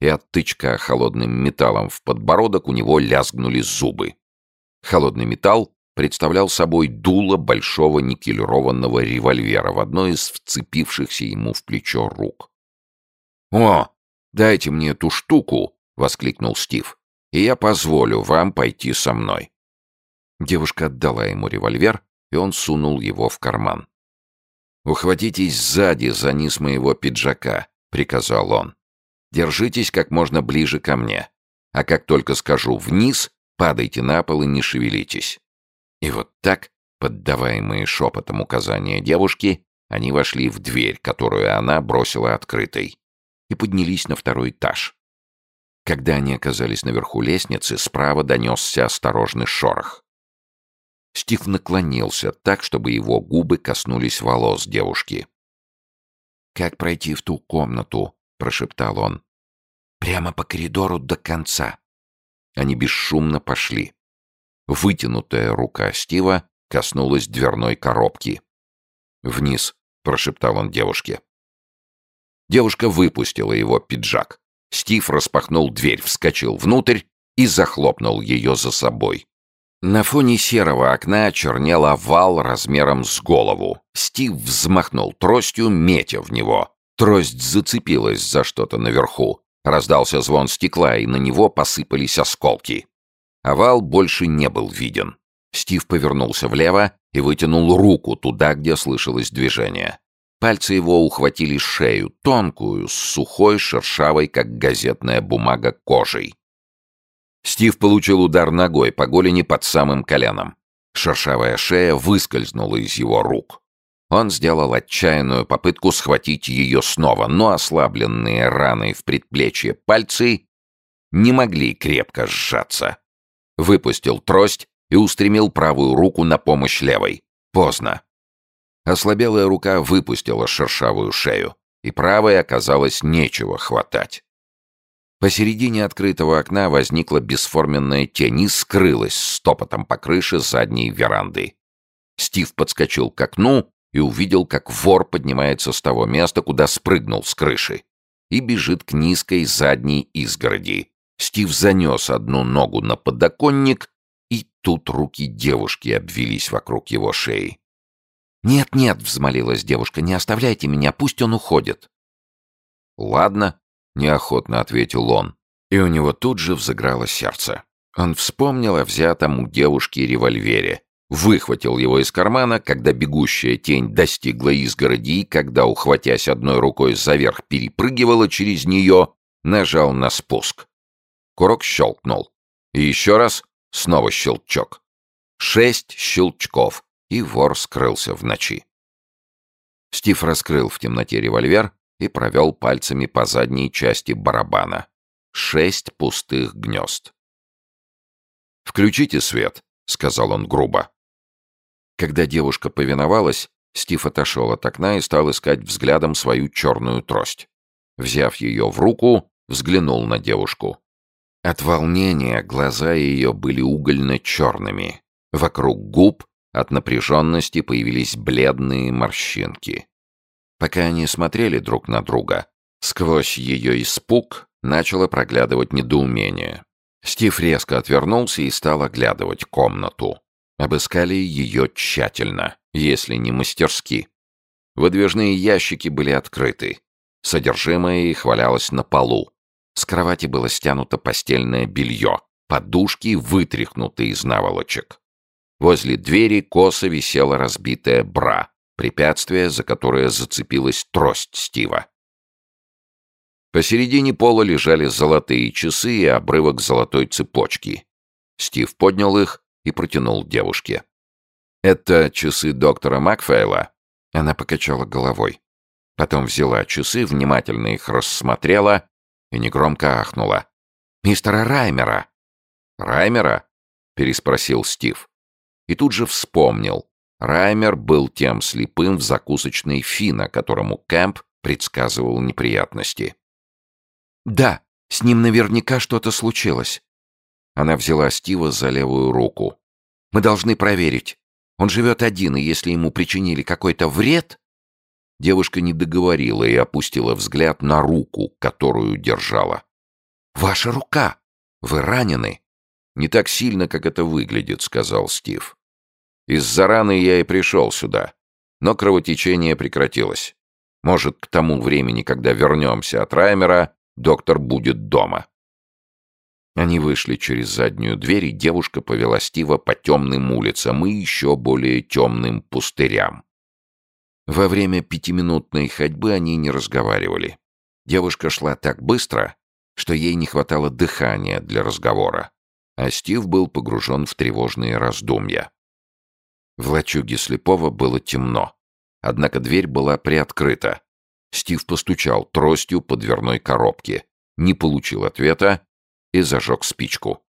И от тычка холодным металлом в подбородок у него лязгнули зубы. Холодный металл представлял собой дуло большого никелированного револьвера в одной из вцепившихся ему в плечо рук. «О, дайте мне эту штуку!» — воскликнул Стив. «И я позволю вам пойти со мной». Девушка отдала ему револьвер, и он сунул его в карман. «Ухватитесь сзади за низ моего пиджака», — приказал он. «Держитесь как можно ближе ко мне, а как только скажу «вниз», падайте на пол и не шевелитесь». И вот так, поддаваемые шепотом указания девушки, они вошли в дверь, которую она бросила открытой, и поднялись на второй этаж. Когда они оказались наверху лестницы, справа донесся осторожный шорох. Стив наклонился так, чтобы его губы коснулись волос девушки. «Как пройти в ту комнату?» — прошептал он. «Прямо по коридору до конца». Они бесшумно пошли. Вытянутая рука Стива коснулась дверной коробки. «Вниз», — прошептал он девушке. Девушка выпустила его пиджак. Стив распахнул дверь, вскочил внутрь и захлопнул ее за собой. На фоне серого окна чернел овал размером с голову. Стив взмахнул тростью, метя в него. Трость зацепилась за что-то наверху. Раздался звон стекла, и на него посыпались осколки. Овал больше не был виден. Стив повернулся влево и вытянул руку туда, где слышалось движение. Пальцы его ухватили шею, тонкую, с сухой, шершавой, как газетная бумага, кожей. Стив получил удар ногой по голени под самым коленом. Шершавая шея выскользнула из его рук. Он сделал отчаянную попытку схватить ее снова, но ослабленные раны в предплечье пальцы не могли крепко сжаться выпустил трость и устремил правую руку на помощь левой. Поздно. Ослабелая рука выпустила шершавую шею, и правой оказалось нечего хватать. Посередине открытого окна возникла бесформенная тень и скрылась стопотом по крыше задней веранды. Стив подскочил к окну и увидел, как вор поднимается с того места, куда спрыгнул с крыши, и бежит к низкой задней изгороди, Стив занес одну ногу на подоконник, и тут руки девушки обвились вокруг его шеи. «Нет-нет», — взмолилась девушка, — «не оставляйте меня, пусть он уходит». «Ладно», — неохотно ответил он, и у него тут же взыграло сердце. Он вспомнил о взятом у девушки револьвере, выхватил его из кармана, когда бегущая тень достигла изгороди, и когда, ухватясь одной рукой заверх, перепрыгивала через нее, нажал на спуск. Курок щелкнул. И еще раз снова щелчок. Шесть щелчков, и вор скрылся в ночи. Стив раскрыл в темноте револьвер и провел пальцами по задней части барабана. Шесть пустых гнезд. «Включите свет», — сказал он грубо. Когда девушка повиновалась, Стив отошел от окна и стал искать взглядом свою черную трость. Взяв ее в руку, взглянул на девушку. От волнения глаза ее были угольно-черными. Вокруг губ от напряженности появились бледные морщинки. Пока они смотрели друг на друга, сквозь ее испуг начало проглядывать недоумение. Стив резко отвернулся и стал оглядывать комнату. Обыскали ее тщательно, если не мастерски. Выдвижные ящики были открыты. Содержимое их валялось на полу. С кровати было стянуто постельное белье, подушки вытряхнуты из наволочек. Возле двери косо висела разбитая бра, препятствие, за которое зацепилась трость Стива. Посередине пола лежали золотые часы и обрывок золотой цепочки. Стив поднял их и протянул девушке. «Это часы доктора Макфейла?» Она покачала головой. Потом взяла часы, внимательно их рассмотрела и негромко ахнула. «Мистера Раймера!» «Раймера?» — переспросил Стив. И тут же вспомнил. Раймер был тем слепым в закусочной Фина, которому Кэмп предсказывал неприятности. «Да, с ним наверняка что-то случилось». Она взяла Стива за левую руку. «Мы должны проверить. Он живет один, и если ему причинили какой-то вред...» Девушка не договорила и опустила взгляд на руку, которую держала. «Ваша рука! Вы ранены!» «Не так сильно, как это выглядит», — сказал Стив. «Из-за раны я и пришел сюда, но кровотечение прекратилось. Может, к тому времени, когда вернемся от Раймера, доктор будет дома». Они вышли через заднюю дверь, и девушка повела Стива по темным улицам и еще более темным пустырям. Во время пятиминутной ходьбы они не разговаривали. Девушка шла так быстро, что ей не хватало дыхания для разговора, а Стив был погружен в тревожные раздумья. В лачуге слепого было темно, однако дверь была приоткрыта. Стив постучал тростью по дверной коробке, не получил ответа и зажег спичку.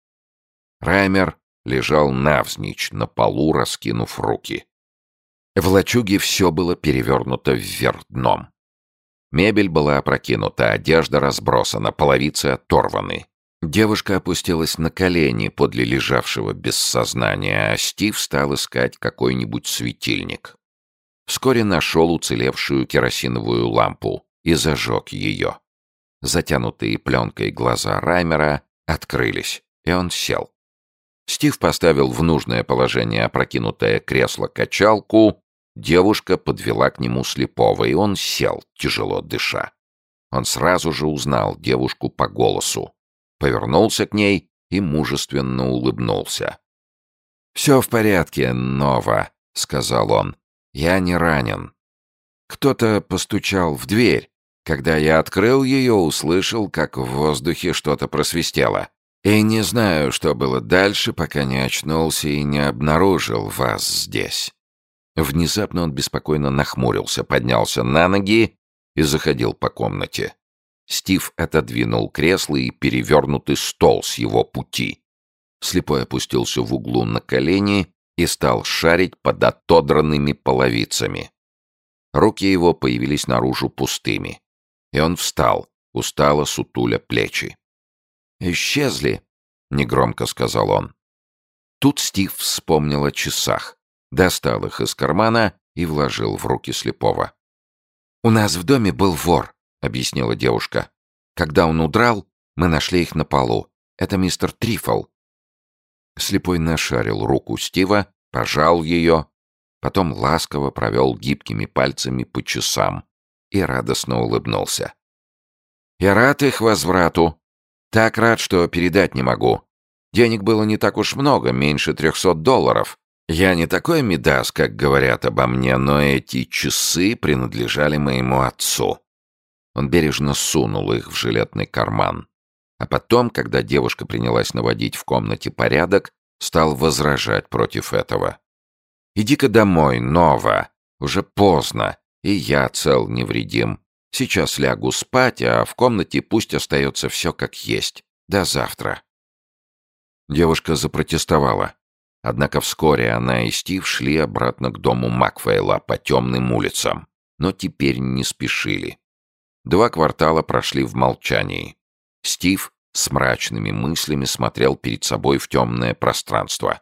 Раймер лежал навзничь на полу, раскинув руки. В лачуге все было перевернуто вверх дном. Мебель была опрокинута, одежда разбросана, половицы оторваны. Девушка опустилась на колени подле лежавшего без сознания, а Стив стал искать какой-нибудь светильник. Вскоре нашел уцелевшую керосиновую лампу и зажег ее. Затянутые пленкой глаза Раймера открылись, и он сел. Стив поставил в нужное положение опрокинутое кресло-качалку, девушка подвела к нему слепого, и он сел, тяжело дыша. Он сразу же узнал девушку по голосу, повернулся к ней и мужественно улыбнулся. «Все в порядке, Нова», — сказал он. «Я не ранен». Кто-то постучал в дверь. Когда я открыл ее, услышал, как в воздухе что-то просвистело. И не знаю, что было дальше, пока не очнулся и не обнаружил вас здесь. Внезапно он беспокойно нахмурился, поднялся на ноги и заходил по комнате. Стив отодвинул кресло и перевернутый стол с его пути. Слепой опустился в углу на колени и стал шарить под отодранными половицами. Руки его появились наружу пустыми. И он встал, устало сутуля плечи. «Исчезли», — негромко сказал он. Тут Стив вспомнил о часах, достал их из кармана и вложил в руки слепого. «У нас в доме был вор», — объяснила девушка. «Когда он удрал, мы нашли их на полу. Это мистер Трифл». Слепой нашарил руку Стива, пожал ее, потом ласково провел гибкими пальцами по часам и радостно улыбнулся. «Я рад их возврату», так рад, что передать не могу. Денег было не так уж много, меньше трехсот долларов. Я не такой медас, как говорят обо мне, но эти часы принадлежали моему отцу. Он бережно сунул их в жилетный карман. А потом, когда девушка принялась наводить в комнате порядок, стал возражать против этого. «Иди-ка домой, Нова. Уже поздно, и я цел невредим. Сейчас лягу спать, а в комнате пусть остается все как есть. До завтра». Девушка запротестовала. Однако вскоре она и Стив шли обратно к дому Макфейла по темным улицам, но теперь не спешили. Два квартала прошли в молчании. Стив с мрачными мыслями смотрел перед собой в темное пространство.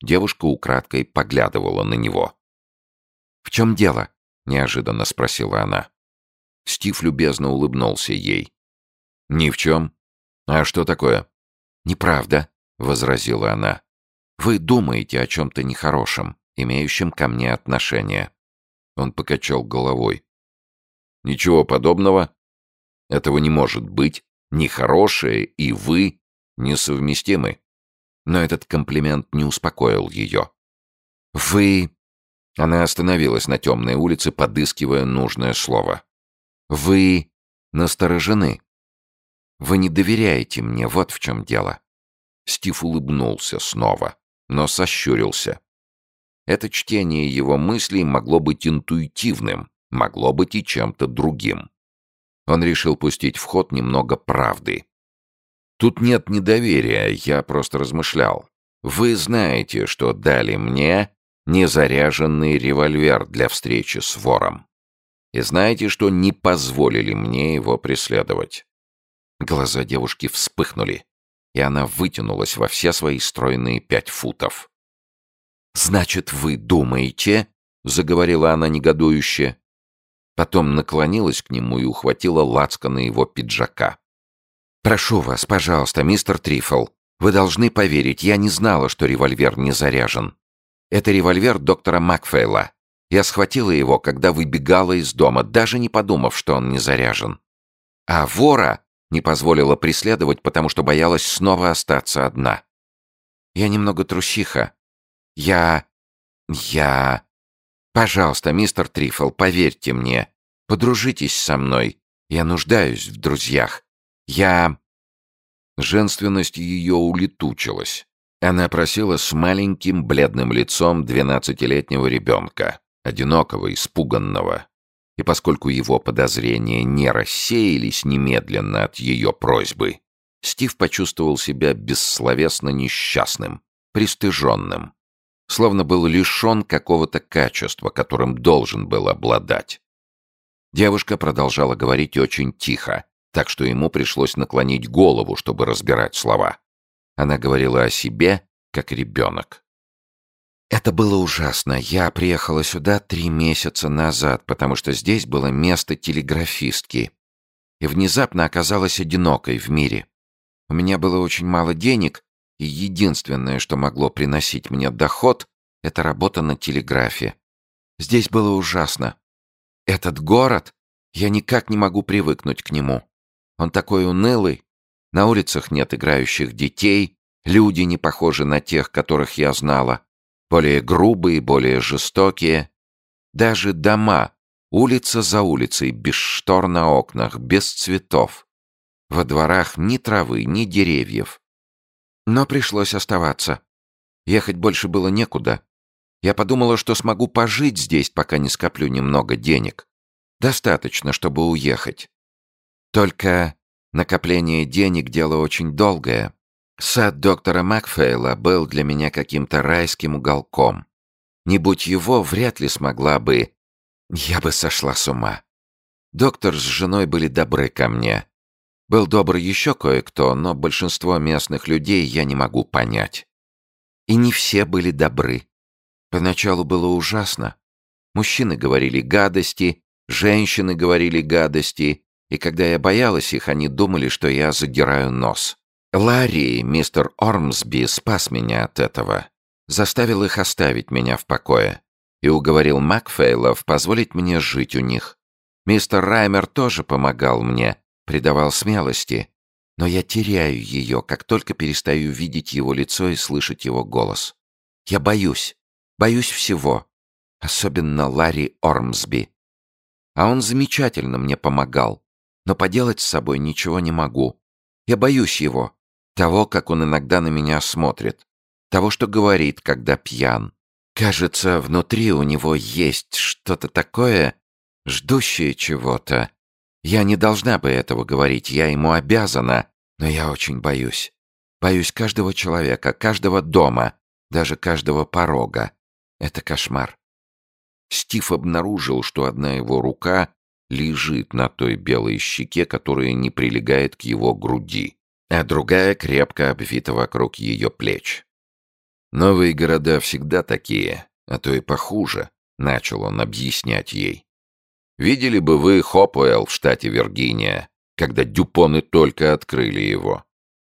Девушка украдкой поглядывала на него. «В чем дело?» — неожиданно спросила она. Стив любезно улыбнулся ей. «Ни в чем. А что такое?» «Неправда», — возразила она. «Вы думаете о чем-то нехорошем, имеющем ко мне отношение». Он покачал головой. «Ничего подобного. Этого не может быть. Нехорошее и вы несовместимы». Но этот комплимент не успокоил ее. «Вы...» Она остановилась на темной улице, подыскивая нужное слово. Вы насторожены. Вы не доверяете мне, вот в чем дело. Стив улыбнулся снова, но сощурился. Это чтение его мыслей могло быть интуитивным, могло быть и чем-то другим. Он решил пустить в ход немного правды. Тут нет недоверия, я просто размышлял. Вы знаете, что дали мне незаряженный револьвер для встречи с вором. И знаете, что не позволили мне его преследовать. Глаза девушки вспыхнули, и она вытянулась во все свои стройные пять футов. «Значит, вы думаете, — заговорила она негодующе, потом наклонилась к нему и ухватила лацканы его пиджака. «Прошу вас, пожалуйста, мистер Трифл, вы должны поверить, я не знала, что револьвер не заряжен. Это револьвер доктора Макфейла. Я схватила его, когда выбегала из дома, даже не подумав, что он не заряжен. А вора не позволила преследовать, потому что боялась снова остаться одна. Я немного трусиха. Я... я... Пожалуйста, мистер Трифл, поверьте мне. Подружитесь со мной. Я нуждаюсь в друзьях. Я...» Женственность ее улетучилась. Она просила с маленьким бледным лицом двенадцатилетнего ребенка, одинокого, испуганного. И поскольку его подозрения не рассеялись немедленно от ее просьбы, Стив почувствовал себя бессловесно несчастным, пристыженным, словно был лишен какого-то качества, которым должен был обладать. Девушка продолжала говорить очень тихо, так что ему пришлось наклонить голову, чтобы разбирать слова. Она говорила о себе, как ребенок. «Это было ужасно. Я приехала сюда три месяца назад, потому что здесь было место телеграфистки. И внезапно оказалась одинокой в мире. У меня было очень мало денег, и единственное, что могло приносить мне доход, это работа на телеграфе. Здесь было ужасно. Этот город, я никак не могу привыкнуть к нему. Он такой унылый. На улицах нет играющих детей, люди не похожи на тех, которых я знала. Более грубые, более жестокие. Даже дома, улица за улицей, без штор на окнах, без цветов. Во дворах ни травы, ни деревьев. Но пришлось оставаться. Ехать больше было некуда. Я подумала, что смогу пожить здесь, пока не скоплю немного денег. Достаточно, чтобы уехать. Только накопление денег — дело очень долгое. Сад доктора Макфейла был для меня каким-то райским уголком. Не будь его, вряд ли смогла бы... Я бы сошла с ума. Доктор с женой были добры ко мне. Был добр еще кое-кто, но большинство местных людей я не могу понять. И не все были добры. Поначалу было ужасно. Мужчины говорили гадости, женщины говорили гадости, и когда я боялась их, они думали, что я задираю нос. Ларри, мистер Ормсби, спас меня от этого. Заставил их оставить меня в покое. И уговорил Макфейлов позволить мне жить у них. Мистер Раймер тоже помогал мне, придавал смелости. Но я теряю ее, как только перестаю видеть его лицо и слышать его голос. Я боюсь. Боюсь всего. Особенно Ларри Ормсби. А он замечательно мне помогал но поделать с собой ничего не могу. Я боюсь его, того, как он иногда на меня смотрит, того, что говорит, когда пьян. Кажется, внутри у него есть что-то такое, ждущее чего-то. Я не должна бы этого говорить, я ему обязана, но я очень боюсь. Боюсь каждого человека, каждого дома, даже каждого порога. Это кошмар. Стив обнаружил, что одна его рука лежит на той белой щеке, которая не прилегает к его груди, а другая крепко обвита вокруг ее плеч. «Новые города всегда такие, а то и похуже», — начал он объяснять ей. «Видели бы вы Хопуэлл в штате Виргиния, когда Дюпоны только открыли его.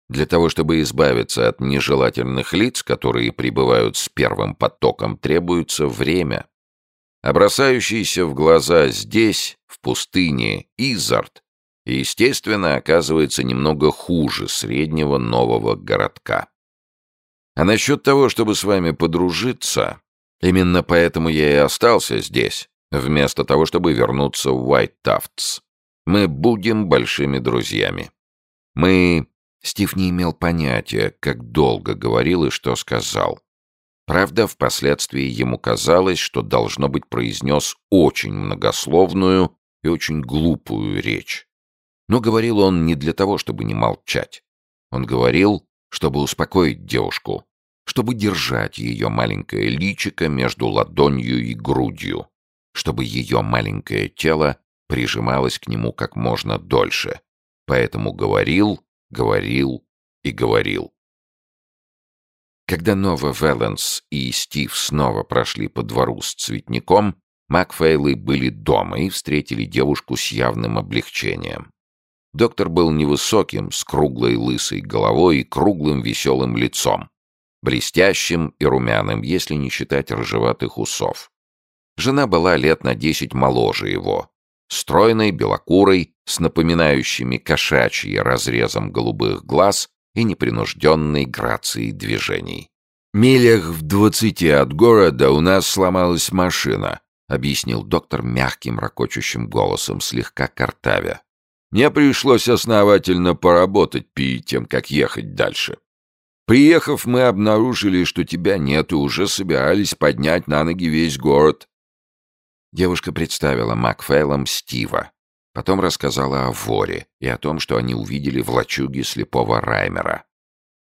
Для того, чтобы избавиться от нежелательных лиц, которые прибывают с первым потоком, требуется время. А бросающийся в глаза здесь, в пустыне, Изард, естественно, оказывается немного хуже среднего нового городка. А насчет того, чтобы с вами подружиться, именно поэтому я и остался здесь, вместо того, чтобы вернуться в Уайт-Тафтс. Мы будем большими друзьями. Мы... Стив не имел понятия, как долго говорил и что сказал. Правда, впоследствии ему казалось, что должно быть произнес очень многословную и очень глупую речь. Но говорил он не для того, чтобы не молчать. Он говорил, чтобы успокоить девушку, чтобы держать ее маленькое личико между ладонью и грудью, чтобы ее маленькое тело прижималось к нему как можно дольше. Поэтому говорил, говорил и говорил. Когда Нова Велленс и Стив снова прошли по двору с цветником, Макфейлы были дома и встретили девушку с явным облегчением. Доктор был невысоким, с круглой лысой головой и круглым веселым лицом, блестящим и румяным, если не считать рыжеватых усов. Жена была лет на десять моложе его, стройной, белокурой, с напоминающими кошачьи разрезом голубых глаз и непринужденной грацией движений. «Милях в двадцати от города у нас сломалась машина», — объяснил доктор мягким, ракочущим голосом, слегка картавя. «Мне пришлось основательно поработать перед тем, как ехать дальше. Приехав, мы обнаружили, что тебя нет, и уже собирались поднять на ноги весь город». Девушка представила Макфейлом Стива, потом рассказала о воре и о том, что они увидели в лачуге слепого Раймера.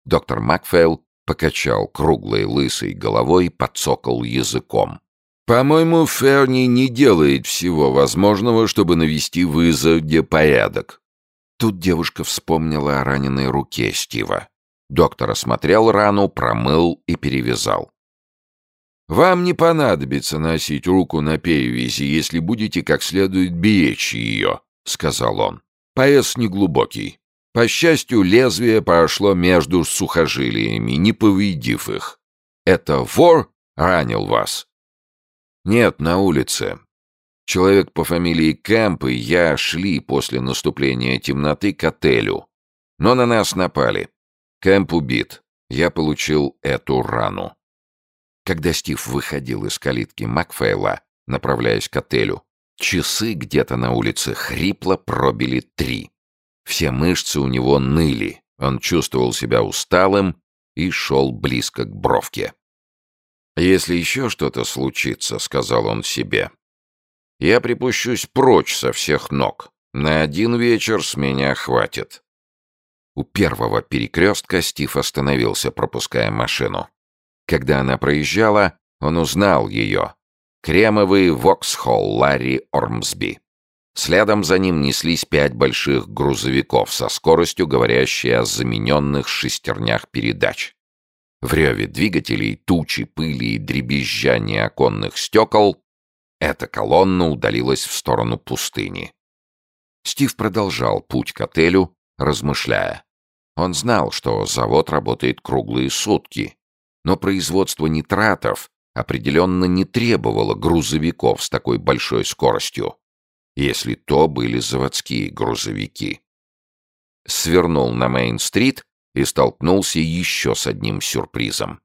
Доктор Макфейл покачал круглой лысой головой и подсокал языком. «По-моему, Ферни не делает всего возможного, чтобы навести в Изарде порядок». Тут девушка вспомнила о раненой руке Стива. Доктор осмотрел рану, промыл и перевязал. «Вам не понадобится носить руку на перевязи, если будете как следует беречь ее», — сказал он. «Пояс неглубокий. По счастью, лезвие прошло между сухожилиями, не повредив их. Это вор ранил вас?» «Нет, на улице. Человек по фамилии Кэмп и я шли после наступления темноты к отелю. Но на нас напали. Кэмп убит. Я получил эту рану. Когда Стив выходил из калитки Макфейла, направляясь к отелю, часы где-то на улице хрипло пробили три. Все мышцы у него ныли, он чувствовал себя усталым и шел близко к бровке. «Если еще что-то случится», — сказал он себе, — «я припущусь прочь со всех ног. На один вечер с меня хватит». У первого перекрестка Стив остановился, пропуская машину. Когда она проезжала, он узнал ее. Кремовый Воксхолл Ларри Ормсби. Следом за ним неслись пять больших грузовиков со скоростью, говорящей о замененных шестернях передач. В реве двигателей, тучи, пыли и дребезжания оконных стекол эта колонна удалилась в сторону пустыни. Стив продолжал путь к отелю, размышляя. Он знал, что завод работает круглые сутки, но производство нитратов определенно не требовало грузовиков с такой большой скоростью, если то были заводские грузовики. Свернул на Мейн-стрит и столкнулся еще с одним сюрпризом.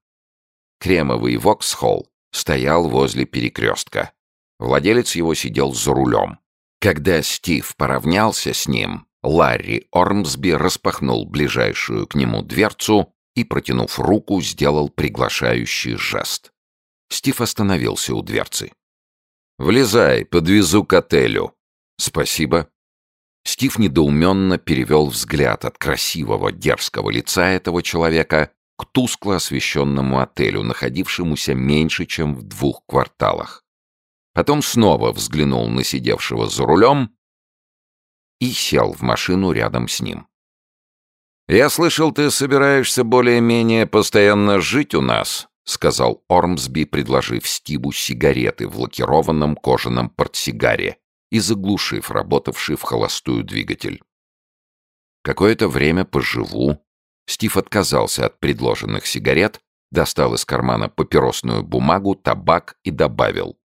Кремовый Воксхолл стоял возле перекрестка. Владелец его сидел за рулем. Когда Стив поравнялся с ним, Ларри Ормсби распахнул ближайшую к нему дверцу и, протянув руку, сделал приглашающий жест. Стив остановился у дверцы. «Влезай, подвезу к отелю». «Спасибо». Стив недоуменно перевел взгляд от красивого, дерзкого лица этого человека к тускло освещенному отелю, находившемуся меньше, чем в двух кварталах. Потом снова взглянул на сидевшего за рулем и сел в машину рядом с ним. «Я слышал, ты собираешься более-менее постоянно жить у нас», сказал Ормсби, предложив Стиву сигареты в лакированном кожаном портсигаре и заглушив работавший в холостую двигатель. Какое-то время поживу. Стив отказался от предложенных сигарет, достал из кармана папиросную бумагу, табак и добавил.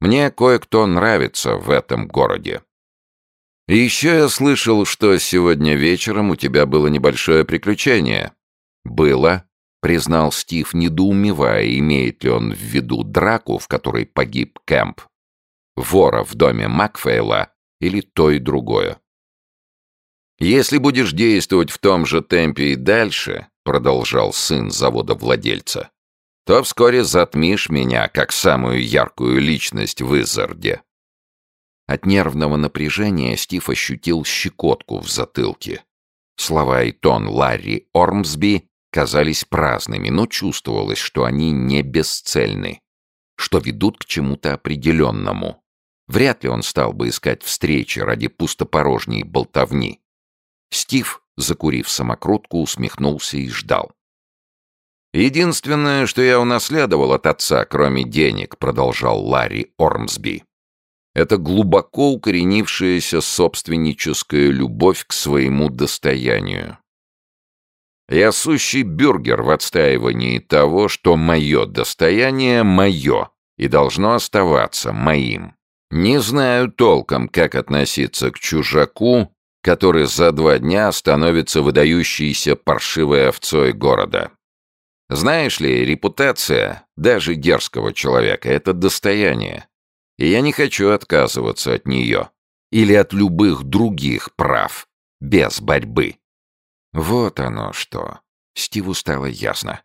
«Мне кое-кто нравится в этом городе. И еще я слышал, что сегодня вечером у тебя было небольшое приключение. Было, признал Стив, недоумевая, имеет ли он в виду драку, в которой погиб Кэмп, вора в доме Макфейла или то и другое. «Если будешь действовать в том же темпе и дальше», — продолжал сын завода владельца, «то вскоре затмишь меня как самую яркую личность в Изарде». От нервного напряжения Стив ощутил щекотку в затылке. Слова и тон Ларри Ормсби казались праздными, но чувствовалось, что они не бесцельны, что ведут к чему-то определенному. Вряд ли он стал бы искать встречи ради пустопорожней болтовни. Стив, закурив самокрутку, усмехнулся и ждал. «Единственное, что я унаследовал от отца, кроме денег», — продолжал Ларри Ормсби, это глубоко укоренившаяся собственническая любовь к своему достоянию. Я сущий бюргер в отстаивании того, что мое достояние мое и должно оставаться моим. Не знаю толком, как относиться к чужаку, который за два дня становится выдающейся паршивой овцой города. Знаешь ли, репутация даже дерзкого человека — это достояние и я не хочу отказываться от нее или от любых других прав без борьбы. Вот оно что. Стиву стало ясно.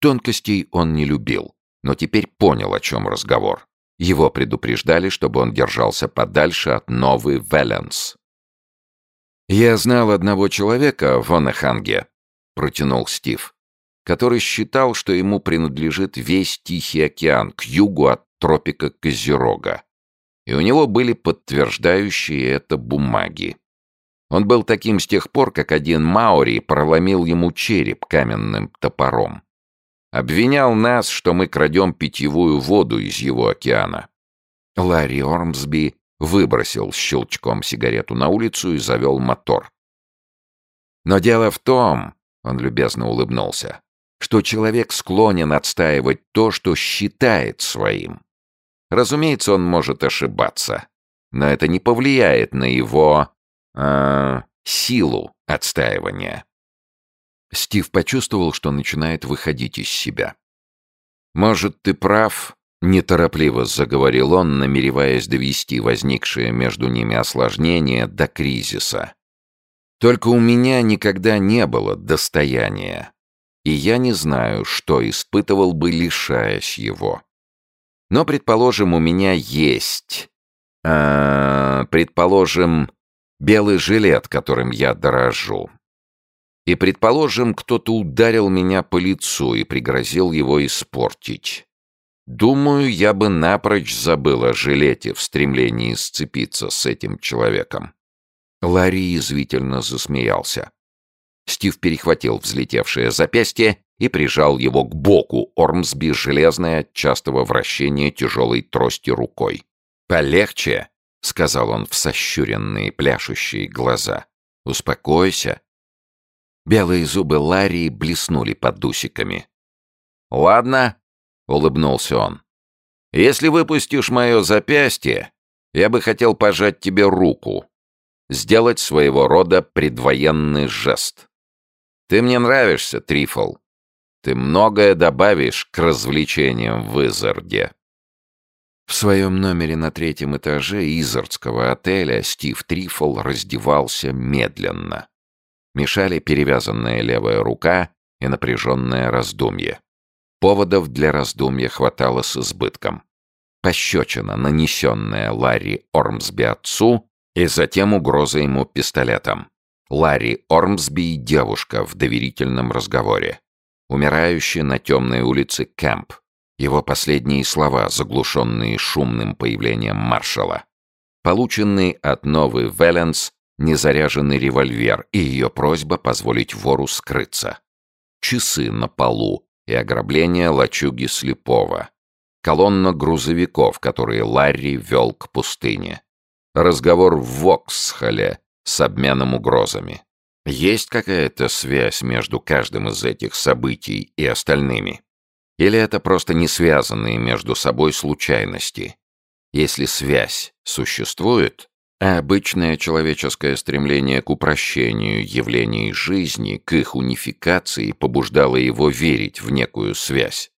Тонкостей он не любил, но теперь понял, о чем разговор. Его предупреждали, чтобы он держался подальше от новый Веленс. «Я знал одного человека в Онаханге», — протянул Стив, который считал, что ему принадлежит весь Тихий океан к югу от тропика Козерога. И у него были подтверждающие это бумаги. Он был таким с тех пор, как один Маори проломил ему череп каменным топором. Обвинял нас, что мы крадем питьевую воду из его океана. Ларри Ормсби выбросил щелчком сигарету на улицу и завел мотор. Но дело в том, он любезно улыбнулся, что человек склонен отстаивать то, что считает своим. Разумеется, он может ошибаться, но это не повлияет на его... Э, силу отстаивания. Стив почувствовал, что начинает выходить из себя. «Может, ты прав?» — неторопливо заговорил он, намереваясь довести возникшее между ними осложнение до кризиса. «Только у меня никогда не было достояния, и я не знаю, что испытывал бы, лишаясь его. Но, предположим, у меня есть... Э, предположим, белый жилет, которым я дорожу. И, предположим, кто-то ударил меня по лицу и пригрозил его испортить. Думаю, я бы напрочь забыл о жилете в стремлении сцепиться с этим человеком. Ларри язвительно засмеялся. Стив перехватил взлетевшее запястье и прижал его к боку Ормсби железной от частого вращения тяжелой трости рукой. «Полегче», — сказал он в сощуренные пляшущие глаза. «Успокойся». Белые зубы Ларри блеснули под усиками. «Ладно», — улыбнулся он. «Если выпустишь мое запястье, я бы хотел пожать тебе руку, сделать своего рода предвоенный жест. Ты мне нравишься, Трифл. Ты многое добавишь к развлечениям в Изарде. В своем номере на третьем этаже Изардского отеля Стив Трифл раздевался медленно. Мешали перевязанная левая рука и напряженное раздумье. Поводов для раздумья хватало с избытком. Пощечина, нанесенная Ларри Ормсби отцу, и затем угроза ему пистолетом. Ларри Ормсби и девушка в доверительном разговоре. Умирающий на темной улице Кэмп. Его последние слова, заглушенные шумным появлением маршала. Полученный от новый Веленс незаряженный револьвер и ее просьба позволить вору скрыться. Часы на полу и ограбление лачуги слепого. Колонна грузовиков, которые Ларри вел к пустыне. Разговор в Воксхоле с обменом угрозами. Есть какая-то связь между каждым из этих событий и остальными? Или это просто не связанные между собой случайности? Если связь существует, а обычное человеческое стремление к упрощению явлений жизни, к их унификации побуждало его верить в некую связь.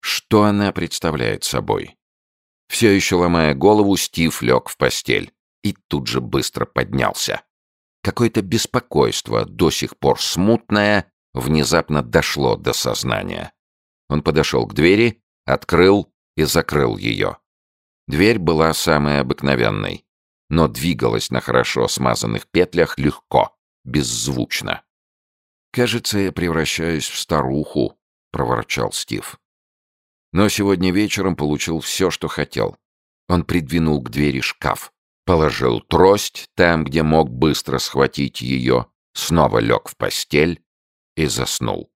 Что она представляет собой? Все еще ломая голову, Стив лег в постель и тут же быстро поднялся. Какое-то беспокойство, до сих пор смутное, внезапно дошло до сознания. Он подошел к двери, открыл и закрыл ее. Дверь была самой обыкновенной, но двигалась на хорошо смазанных петлях легко, беззвучно. «Кажется, я превращаюсь в старуху», — проворчал Стив. Но сегодня вечером получил все, что хотел. Он придвинул к двери шкаф, положил трость там, где мог быстро схватить ее, снова лег в постель и заснул.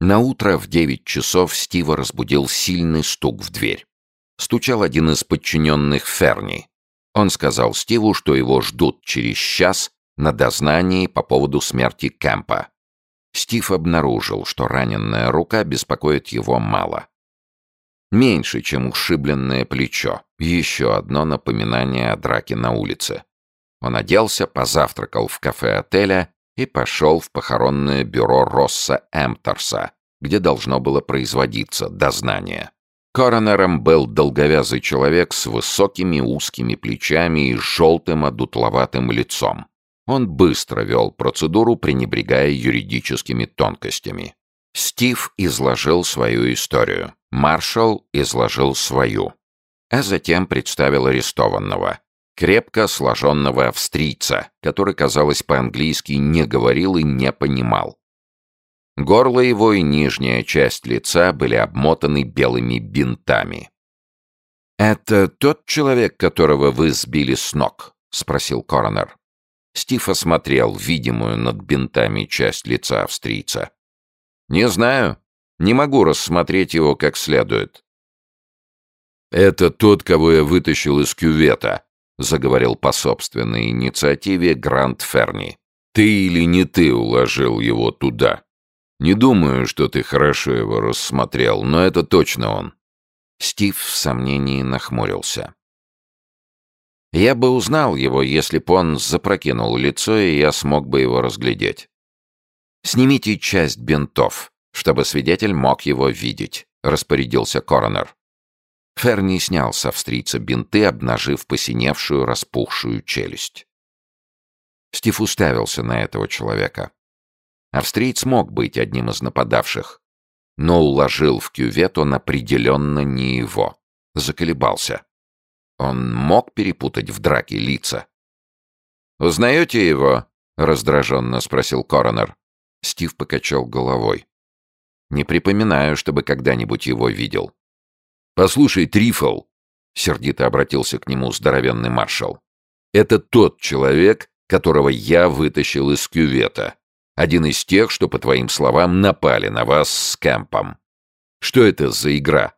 На утро в девять часов Стива разбудил сильный стук в дверь. Стучал один из подчиненных Ферни. Он сказал Стиву, что его ждут через час на дознании по поводу смерти Кэмпа. Стив обнаружил, что раненная рука беспокоит его мало. Меньше, чем ушибленное плечо. Еще одно напоминание о драке на улице. Он оделся, позавтракал в кафе отеля и пошел в похоронное бюро Росса Эмтерса, где должно было производиться дознание. Коронером был долговязый человек с высокими узкими плечами и желтым одутловатым лицом. Он быстро вел процедуру, пренебрегая юридическими тонкостями. Стив изложил свою историю. Маршал изложил свою. А затем представил арестованного крепко сложенного австрийца, который, казалось, по-английски не говорил и не понимал. Горло его и нижняя часть лица были обмотаны белыми бинтами. «Это тот человек, которого вы сбили с ног?» — спросил коронер. Стив осмотрел видимую над бинтами часть лица австрийца. «Не знаю. Не могу рассмотреть его как следует». «Это тот, кого я вытащил из кювета», — заговорил по собственной инициативе Грант Ферни. «Ты или не ты уложил его туда? Не думаю, что ты хорошо его рассмотрел, но это точно он». Стив в сомнении нахмурился. Я бы узнал его, если б он запрокинул лицо, и я смог бы его разглядеть. «Снимите часть бинтов, чтобы свидетель мог его видеть», — распорядился коронер. Ферни снял с австрийца бинты, обнажив посиневшую, распухшую челюсть. Стив уставился на этого человека. Австриец мог быть одним из нападавших, но уложил в кювет он определенно не его. Заколебался. Он мог перепутать в драке лица. «Узнаете его?» — раздраженно спросил коронер. Стив покачал головой. «Не припоминаю, чтобы когда-нибудь его видел. «Послушай, Трифл», — сердито обратился к нему здоровенный маршал, «это тот человек, которого я вытащил из кювета. Один из тех, что, по твоим словам, напали на вас с Кэмпом. Что это за игра?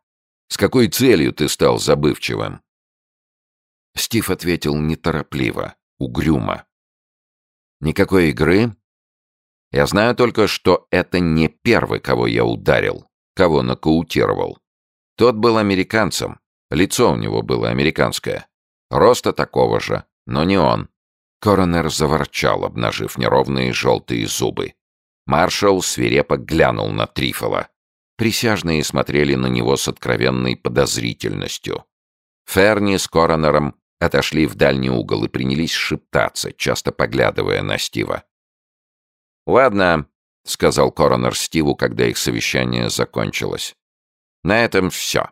С какой целью ты стал забывчивым?» Стив ответил неторопливо, угрюмо. «Никакой игры. Я знаю только, что это не первый, кого я ударил, кого нокаутировал. Тот был американцем. Лицо у него было американское. Роста такого же, но не он. Коронер заворчал, обнажив неровные желтые зубы. Маршал свирепо глянул на Трифола. Присяжные смотрели на него с откровенной подозрительностью. Ферни с коронером отошли в дальний угол и принялись шептаться, часто поглядывая на Стива. «Ладно», — сказал коронер Стиву, когда их совещание закончилось. На этом все.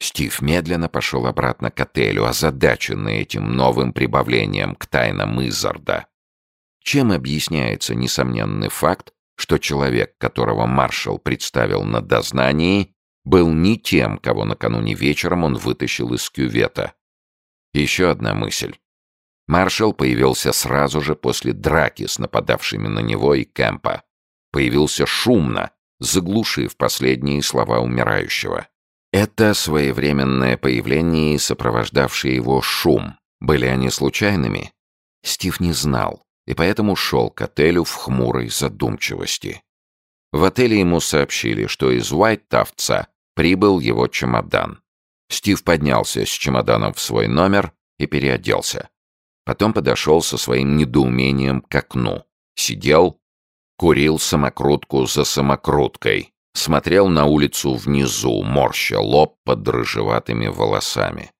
Стив медленно пошел обратно к отелю, озадаченный этим новым прибавлением к тайнам Изарда. Чем объясняется несомненный факт, что человек, которого маршал представил на дознании, был не тем, кого накануне вечером он вытащил из кювета. Еще одна мысль. Маршал появился сразу же после драки с нападавшими на него и Кэмпа. Появился шумно, заглушив последние слова умирающего. Это своевременное появление и сопровождавший его шум. Были они случайными? Стив не знал, и поэтому шел к отелю в хмурой задумчивости. В отеле ему сообщили, что из Уайт-Тафтса прибыл его чемодан. Стив поднялся с чемоданом в свой номер и переоделся. Потом подошел со своим недоумением к окну. Сидел, Курил самокрутку за самокруткой. Смотрел на улицу внизу, морща лоб под рыжеватыми волосами.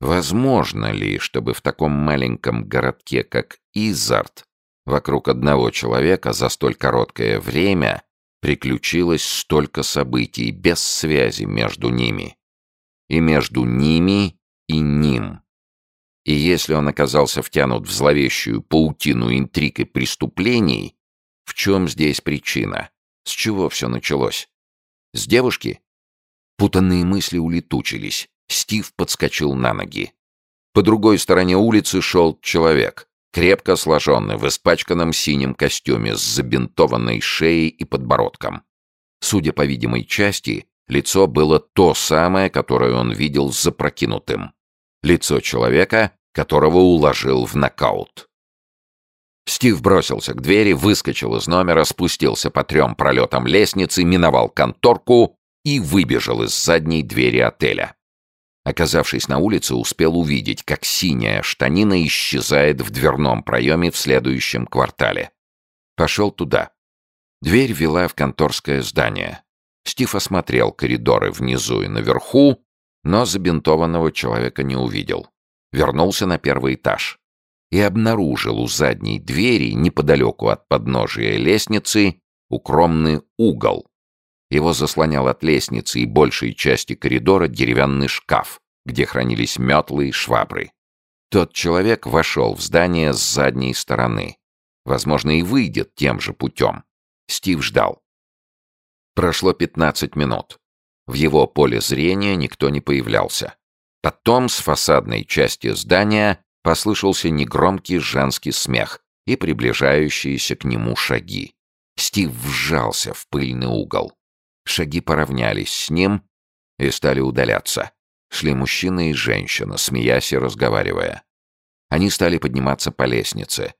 Возможно ли, чтобы в таком маленьком городке, как Изард, вокруг одного человека за столь короткое время приключилось столько событий без связи между ними? И между ними и ним? И если он оказался втянут в зловещую паутину интриг и преступлений, в чем здесь причина? С чего все началось? С девушки? Путанные мысли улетучились. Стив подскочил на ноги. По другой стороне улицы шел человек, крепко сложенный, в испачканном синем костюме с забинтованной шеей и подбородком. Судя по видимой части, лицо было то самое, которое он видел запрокинутым. Лицо человека, которого уложил в нокаут. Стив бросился к двери, выскочил из номера, спустился по трем пролетам лестницы, миновал конторку и выбежал из задней двери отеля. Оказавшись на улице, успел увидеть, как синяя штанина исчезает в дверном проеме в следующем квартале. Пошел туда. Дверь вела в конторское здание. Стив осмотрел коридоры внизу и наверху, но забинтованного человека не увидел. Вернулся на первый этаж и обнаружил у задней двери, неподалеку от подножия лестницы, укромный угол. Его заслонял от лестницы и большей части коридора деревянный шкаф, где хранились метлы и швабры. Тот человек вошел в здание с задней стороны. Возможно, и выйдет тем же путем. Стив ждал. Прошло 15 минут. В его поле зрения никто не появлялся. Потом с фасадной части здания послышался негромкий женский смех и приближающиеся к нему шаги. Стив вжался в пыльный угол. Шаги поравнялись с ним и стали удаляться. Шли мужчина и женщина, смеясь и разговаривая. Они стали подниматься по лестнице.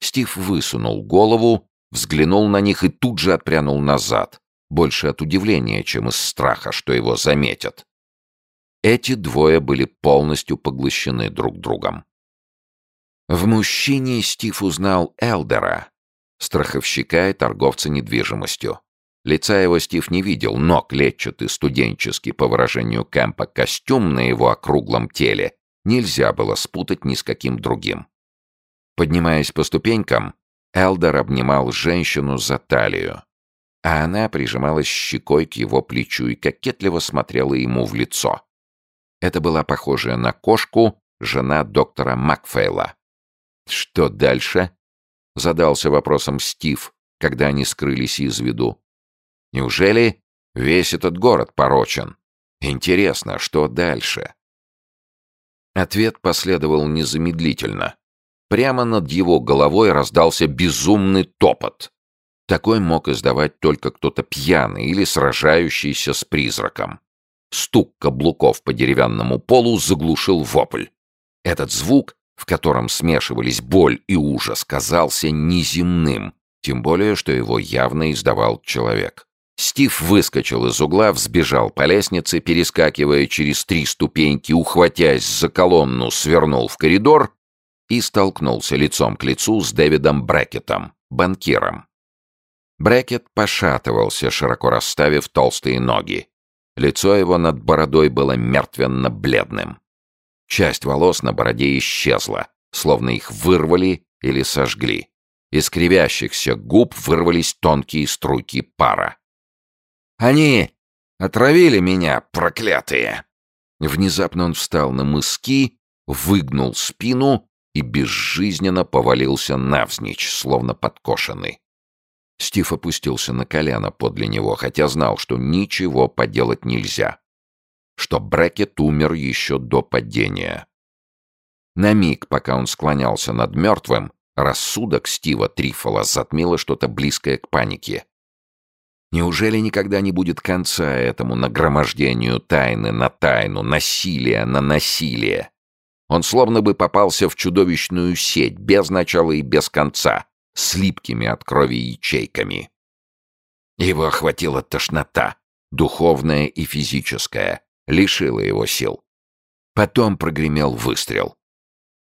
Стив высунул голову взглянул на них и тут же отпрянул назад, больше от удивления, чем из страха, что его заметят. Эти двое были полностью поглощены друг другом. В мужчине Стив узнал Элдера, страховщика и торговца недвижимостью. Лица его Стив не видел, но клетчатый студенческий, по выражению Кэмпа, костюм на его округлом теле нельзя было спутать ни с каким другим. Поднимаясь по ступенькам, Элдер обнимал женщину за талию, а она прижималась щекой к его плечу и кокетливо смотрела ему в лицо. Это была похожая на кошку жена доктора Макфейла. «Что дальше?» — задался вопросом Стив, когда они скрылись из виду. «Неужели весь этот город порочен? Интересно, что дальше?» Ответ последовал незамедлительно. Прямо над его головой раздался безумный топот. Такой мог издавать только кто-то пьяный или сражающийся с призраком. Стук каблуков по деревянному полу заглушил вопль. Этот звук, в котором смешивались боль и ужас, казался неземным, тем более, что его явно издавал человек. Стив выскочил из угла, взбежал по лестнице, перескакивая через три ступеньки, ухватясь за колонну, свернул в коридор и столкнулся лицом к лицу с Дэвидом Брекетом, банкиром. Брекет пошатывался, широко расставив толстые ноги. Лицо его над бородой было мертвенно-бледным. Часть волос на бороде исчезла, словно их вырвали или сожгли. Из кривящихся губ вырвались тонкие струйки пара. «Они отравили меня, проклятые!» Внезапно он встал на мыски, выгнул спину и безжизненно повалился навзничь, словно подкошенный. Стив опустился на колено подле него, хотя знал, что ничего поделать нельзя. Что Брекет умер еще до падения. На миг, пока он склонялся над мертвым, рассудок Стива Трифола затмило что-то близкое к панике. Неужели никогда не будет конца этому нагромождению тайны на тайну, насилия на насилие? Он словно бы попался в чудовищную сеть, без начала и без конца, с липкими от крови ячейками. Его охватила тошнота, духовная и физическая, лишила его сил. Потом прогремел выстрел.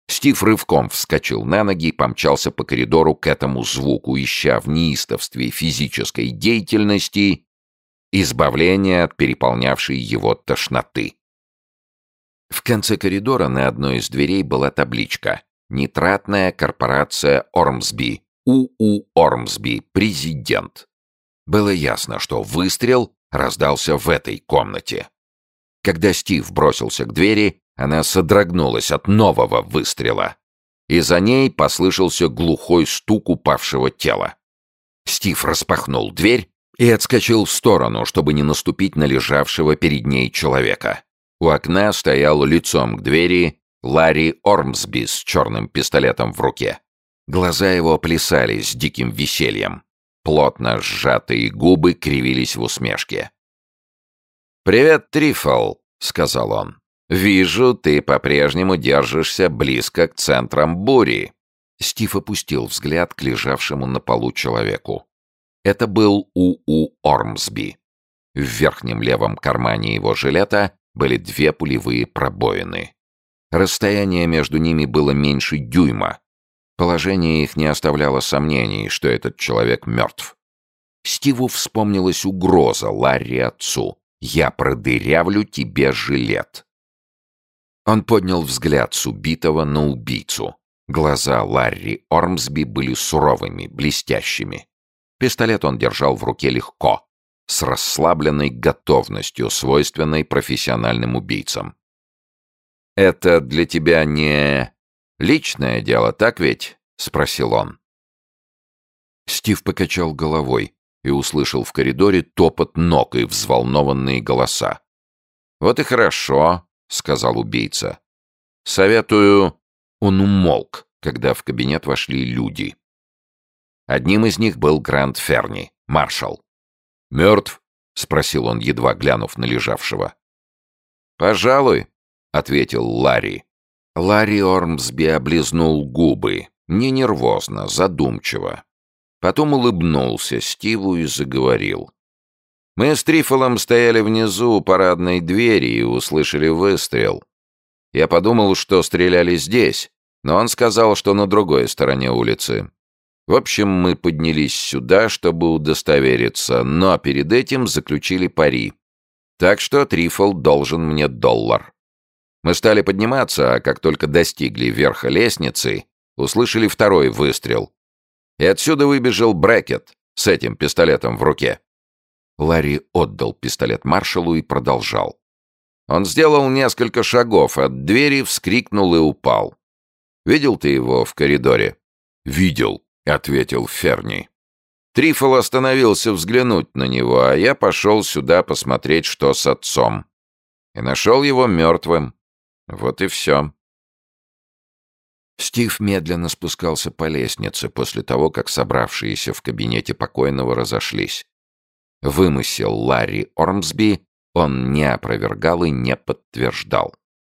Стив рывком вскочил на ноги и помчался по коридору к этому звуку, ища в неистовстве физической деятельности избавления от переполнявшей его тошноты. В конце коридора на одной из дверей была табличка «Нитратная корпорация Ормсби, УУ Ормсби, президент». Было ясно, что выстрел раздался в этой комнате. Когда Стив бросился к двери, Она содрогнулась от нового выстрела, и за ней послышался глухой стук упавшего тела. Стив распахнул дверь и отскочил в сторону, чтобы не наступить на лежавшего перед ней человека. У окна стоял лицом к двери Ларри Ормсби с черным пистолетом в руке. Глаза его плясали с диким весельем. Плотно сжатые губы кривились в усмешке. «Привет, Трифл», — сказал он. «Вижу, ты по-прежнему держишься близко к центрам бури». Стив опустил взгляд к лежавшему на полу человеку. Это был У.У. Ормсби. В верхнем левом кармане его жилета были две пулевые пробоины. Расстояние между ними было меньше дюйма. Положение их не оставляло сомнений, что этот человек мертв. Стиву вспомнилась угроза Ларри отцу. «Я продырявлю тебе жилет». Он поднял взгляд с убитого на убийцу. Глаза Ларри Ормсби были суровыми, блестящими. Пистолет он держал в руке легко, с расслабленной готовностью, свойственной профессиональным убийцам. «Это для тебя не личное дело, так ведь?» — спросил он. Стив покачал головой и услышал в коридоре топот ног и взволнованные голоса. «Вот и хорошо», — сказал убийца. «Советую...» Он умолк, когда в кабинет вошли люди. Одним из них был Грант Ферни, маршал. «Мертв?» — спросил он, едва глянув на лежавшего. «Пожалуй», — ответил Ларри. Ларри Ормсби облизнул губы, не нервозно, задумчиво. Потом улыбнулся Стиву и заговорил. «Мы с Трифолом стояли внизу у парадной двери и услышали выстрел. Я подумал, что стреляли здесь, но он сказал, что на другой стороне улицы. В общем, мы поднялись сюда, чтобы удостовериться, но перед этим заключили пари. Так что Трифл должен мне доллар. Мы стали подниматься, а как только достигли верха лестницы, услышали второй выстрел. И отсюда выбежал Брекет с этим пистолетом в руке. Ларри отдал пистолет маршалу и продолжал. Он сделал несколько шагов от двери, вскрикнул и упал. Видел ты его в коридоре? Видел, — ответил Ферни. Трифол остановился взглянуть на него, а я пошел сюда посмотреть, что с отцом. И нашел его мертвым. Вот и все. Стив медленно спускался по лестнице после того, как собравшиеся в кабинете покойного разошлись. Вымысел Ларри Ормсби он не опровергал и не подтверждал.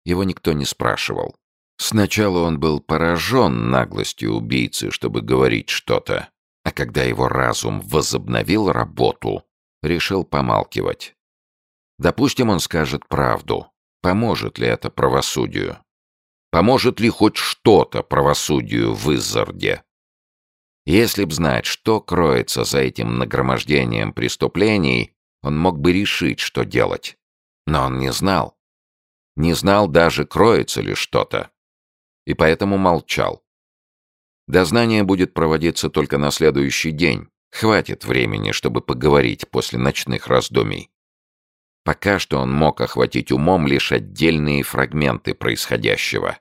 Его никто не спрашивал. Сначала он был поражен наглостью убийцы, чтобы говорить что-то, а когда его разум возобновил работу, решил помалкивать. Допустим, он скажет правду. Поможет ли это правосудию? Поможет ли хоть что-то правосудию в Иззарде? Если б знать, что кроется за этим нагромождением преступлений, он мог бы решить, что делать. Но он не знал. Не знал даже, кроется ли что-то и поэтому молчал. Дознание будет проводиться только на следующий день. Хватит времени, чтобы поговорить после ночных раздумий. Пока что он мог охватить умом лишь отдельные фрагменты происходящего.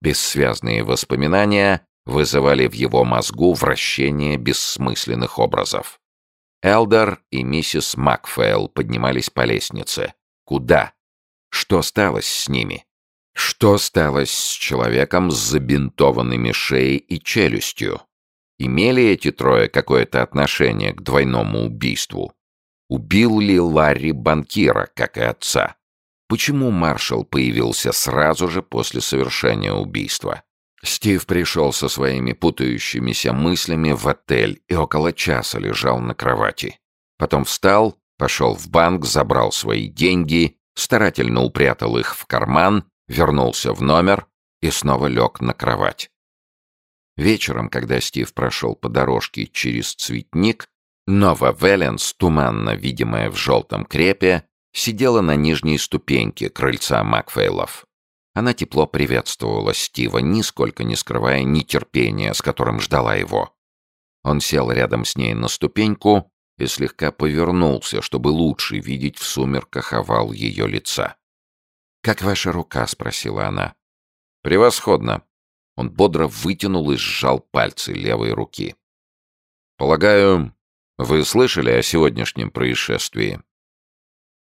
Бессвязные воспоминания вызывали в его мозгу вращение бессмысленных образов. Элдер и миссис Макфейл поднимались по лестнице. Куда? Что сталось с ними? Что стало с человеком с забинтованными шеей и челюстью? Имели эти трое какое-то отношение к двойному убийству? Убил ли Ларри банкира, как и отца? Почему маршал появился сразу же после совершения убийства? Стив пришел со своими путающимися мыслями в отель и около часа лежал на кровати. Потом встал, пошел в банк, забрал свои деньги, старательно упрятал их в карман вернулся в номер и снова лег на кровать. Вечером, когда Стив прошел по дорожке через цветник, Нова Велленс, туманно видимая в желтом крепе, сидела на нижней ступеньке крыльца Макфейлов. Она тепло приветствовала Стива, нисколько не скрывая нетерпения, с которым ждала его. Он сел рядом с ней на ступеньку и слегка повернулся, чтобы лучше видеть в сумерках овал ее лица. «Как ваша рука?» — спросила она. «Превосходно!» Он бодро вытянул и сжал пальцы левой руки. «Полагаю, вы слышали о сегодняшнем происшествии?»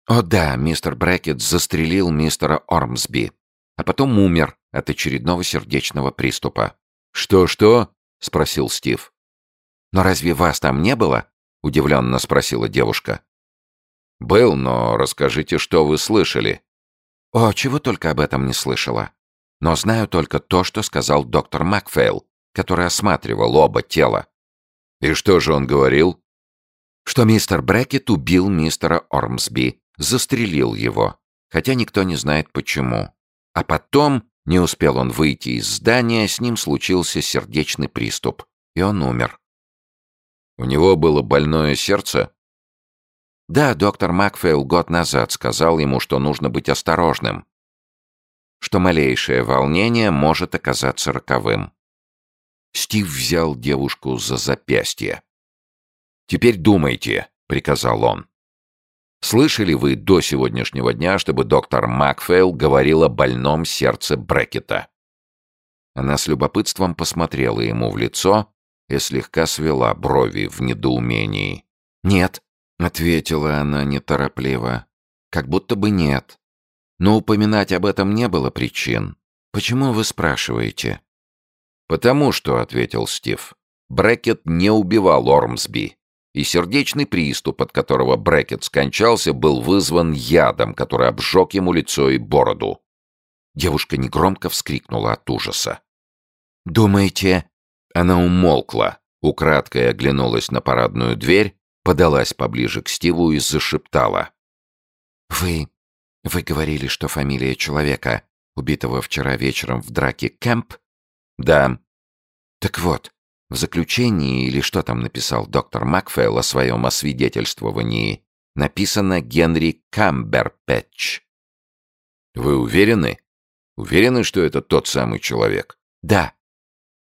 «О да, мистер Брэкет застрелил мистера Ормсби, а потом умер от очередного сердечного приступа». «Что-что?» — спросил Стив. «Но разве вас там не было?» — удивленно спросила девушка. «Был, но расскажите, что вы слышали». «О, чего только об этом не слышала. Но знаю только то, что сказал доктор Макфейл, который осматривал оба тела». «И что же он говорил?» «Что мистер Брэкет убил мистера Ормсби, застрелил его, хотя никто не знает почему. А потом, не успел он выйти из здания, с ним случился сердечный приступ, и он умер». «У него было больное сердце?» Да, доктор Макфейл год назад сказал ему, что нужно быть осторожным, что малейшее волнение может оказаться роковым. Стив взял девушку за запястье. «Теперь думайте», — приказал он. «Слышали вы до сегодняшнего дня, чтобы доктор Макфейл говорил о больном сердце Брекета?» Она с любопытством посмотрела ему в лицо и слегка свела брови в недоумении. «Нет», — ответила она неторопливо. «Как будто бы нет. Но упоминать об этом не было причин. Почему вы спрашиваете?» «Потому что», — ответил Стив, — «Брэкет не убивал Ормсби, и сердечный приступ, от которого Брэкет скончался, был вызван ядом, который обжег ему лицо и бороду». Девушка негромко вскрикнула от ужаса. «Думаете...» Она умолкла, украдкой оглянулась на парадную дверь подалась поближе к Стиву и зашептала. «Вы... вы говорили, что фамилия человека, убитого вчера вечером в драке Кэмп?» «Да». «Так вот, в заключении, или что там написал доктор Макфейл о своем освидетельствовании, написано Генри Камберпэтч». «Вы уверены? Уверены, что это тот самый человек?» «Да».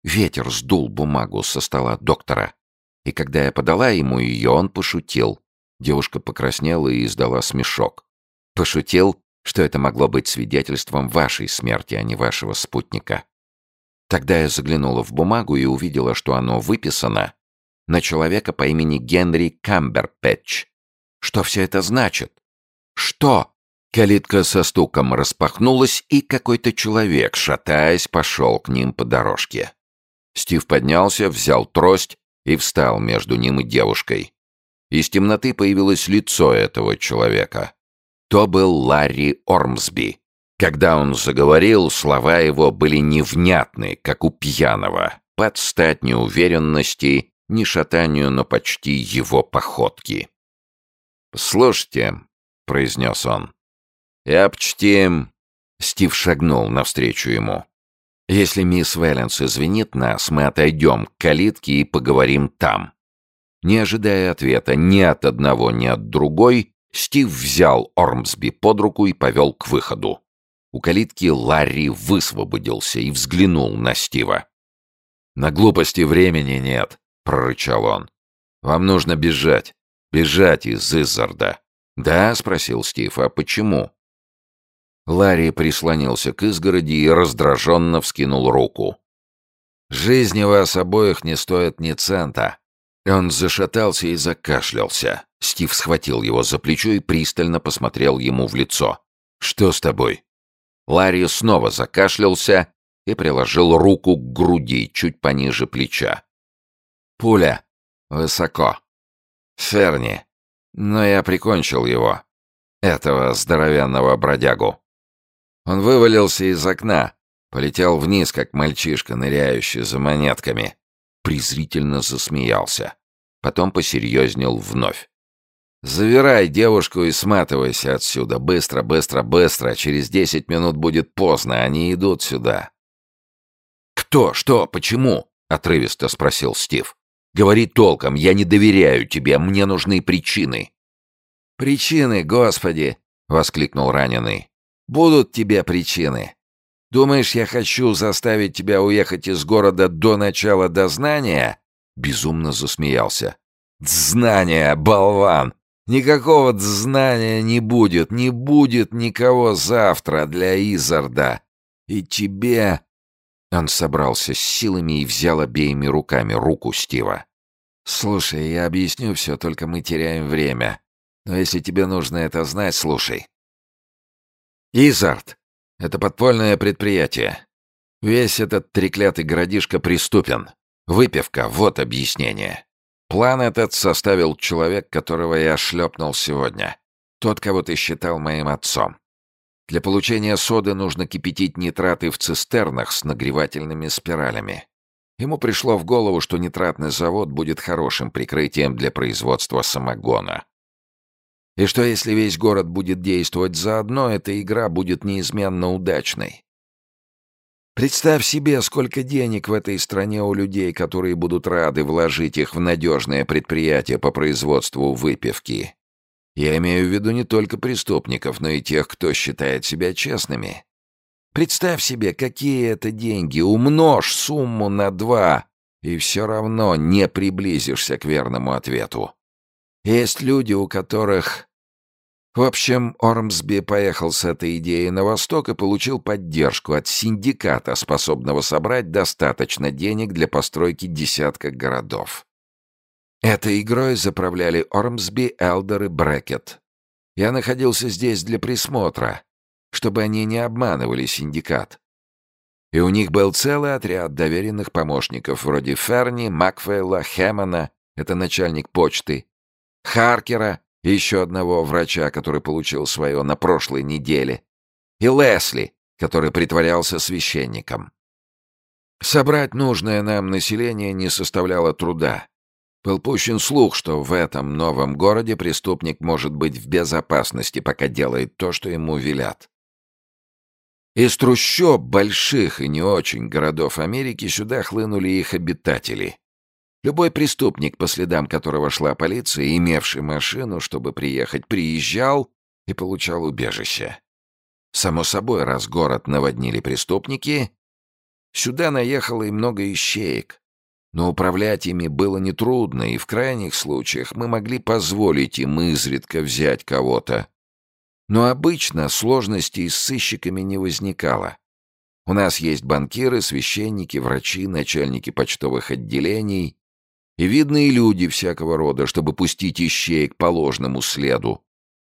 Ветер сдул бумагу со стола доктора. И когда я подала ему ее, он пошутил. Девушка покраснела и издала смешок. Пошутил, что это могло быть свидетельством вашей смерти, а не вашего спутника. Тогда я заглянула в бумагу и увидела, что оно выписано на человека по имени Генри Камберпэтч. Что все это значит? Что? Калитка со стуком распахнулась, и какой-то человек, шатаясь, пошел к ним по дорожке. Стив поднялся, взял трость и встал между ним и девушкой. Из темноты появилось лицо этого человека. То был Ларри Ормсби. Когда он заговорил, слова его были невнятны, как у пьяного, под стать неуверенности, не шатанию, но почти его походки. «Слушайте», — произнес он, — «я почти...» Стив шагнул навстречу ему. Если мисс Вэлленс извинит нас, мы отойдем к калитке и поговорим там». Не ожидая ответа ни от одного, ни от другой, Стив взял Ормсби под руку и повел к выходу. У калитки Ларри высвободился и взглянул на Стива. «На глупости времени нет», — прорычал он. «Вам нужно бежать. Бежать из Иззарда». «Да?» — спросил Стив. «А почему?» Ларри прислонился к изгороди и раздраженно вскинул руку. «Жизни вас обоих не стоит ни цента». Он зашатался и закашлялся. Стив схватил его за плечо и пристально посмотрел ему в лицо. «Что с тобой?» Ларри снова закашлялся и приложил руку к груди, чуть пониже плеча. «Пуля. Высоко. Ферни. Но я прикончил его. Этого здоровенного бродягу. Он вывалился из окна, полетел вниз, как мальчишка, ныряющий за монетками. Презрительно засмеялся. Потом посерьезнел вновь. «Завирай девушку и сматывайся отсюда. Быстро, быстро, быстро. Через десять минут будет поздно. Они идут сюда». «Кто? Что? Почему?» — отрывисто спросил Стив. «Говори толком. Я не доверяю тебе. Мне нужны причины». «Причины, господи!» — воскликнул раненый. Будут тебе причины. Думаешь, я хочу заставить тебя уехать из города до начала дознания?» Безумно засмеялся. «Знание, болван! Никакого знания не будет, не будет никого завтра для Изарда. И тебе...» Он собрался с силами и взял обеими руками руку Стива. «Слушай, я объясню все, только мы теряем время. Но если тебе нужно это знать, слушай. Изард — это подпольное предприятие. Весь этот треклятый городишко преступен. Выпивка — вот объяснение. План этот составил человек, которого я шлепнул сегодня. Тот, кого ты считал моим отцом. Для получения соды нужно кипятить нитраты в цистернах с нагревательными спиралями. Ему пришло в голову, что нитратный завод будет хорошим прикрытием для производства самогона. И что если весь город будет действовать заодно, эта игра будет неизменно удачной. Представь себе, сколько денег в этой стране у людей, которые будут рады вложить их в надежное предприятие по производству выпивки. Я имею в виду не только преступников, но и тех, кто считает себя честными. Представь себе, какие это деньги, умножь сумму на два, и все равно не приблизишься к верному ответу. Есть люди, у которых в общем, Ормсби поехал с этой идеей на восток и получил поддержку от синдиката, способного собрать достаточно денег для постройки десятка городов. Этой игрой заправляли Ормсби, Элдер и Брекет. Я находился здесь для присмотра, чтобы они не обманывали синдикат. И у них был целый отряд доверенных помощников, вроде Ферни, Макфейла, Хэммона, это начальник почты, Харкера, еще одного врача, который получил свое на прошлой неделе, и Лесли, который притворялся священником. Собрать нужное нам население не составляло труда. Был пущен слух, что в этом новом городе преступник может быть в безопасности, пока делает то, что ему велят. Из трущоб больших и не очень городов Америки сюда хлынули их обитатели. Любой преступник, по следам которого шла полиция, имевший машину, чтобы приехать, приезжал и получал убежище. Само собой, раз город наводнили преступники, сюда наехало и много ищеек. Но управлять ими было нетрудно, и в крайних случаях мы могли позволить им изредка взять кого-то. Но обычно сложностей с сыщиками не возникало. У нас есть банкиры, священники, врачи, начальники почтовых отделений, и видные люди всякого рода, чтобы пустить ищеек по ложному следу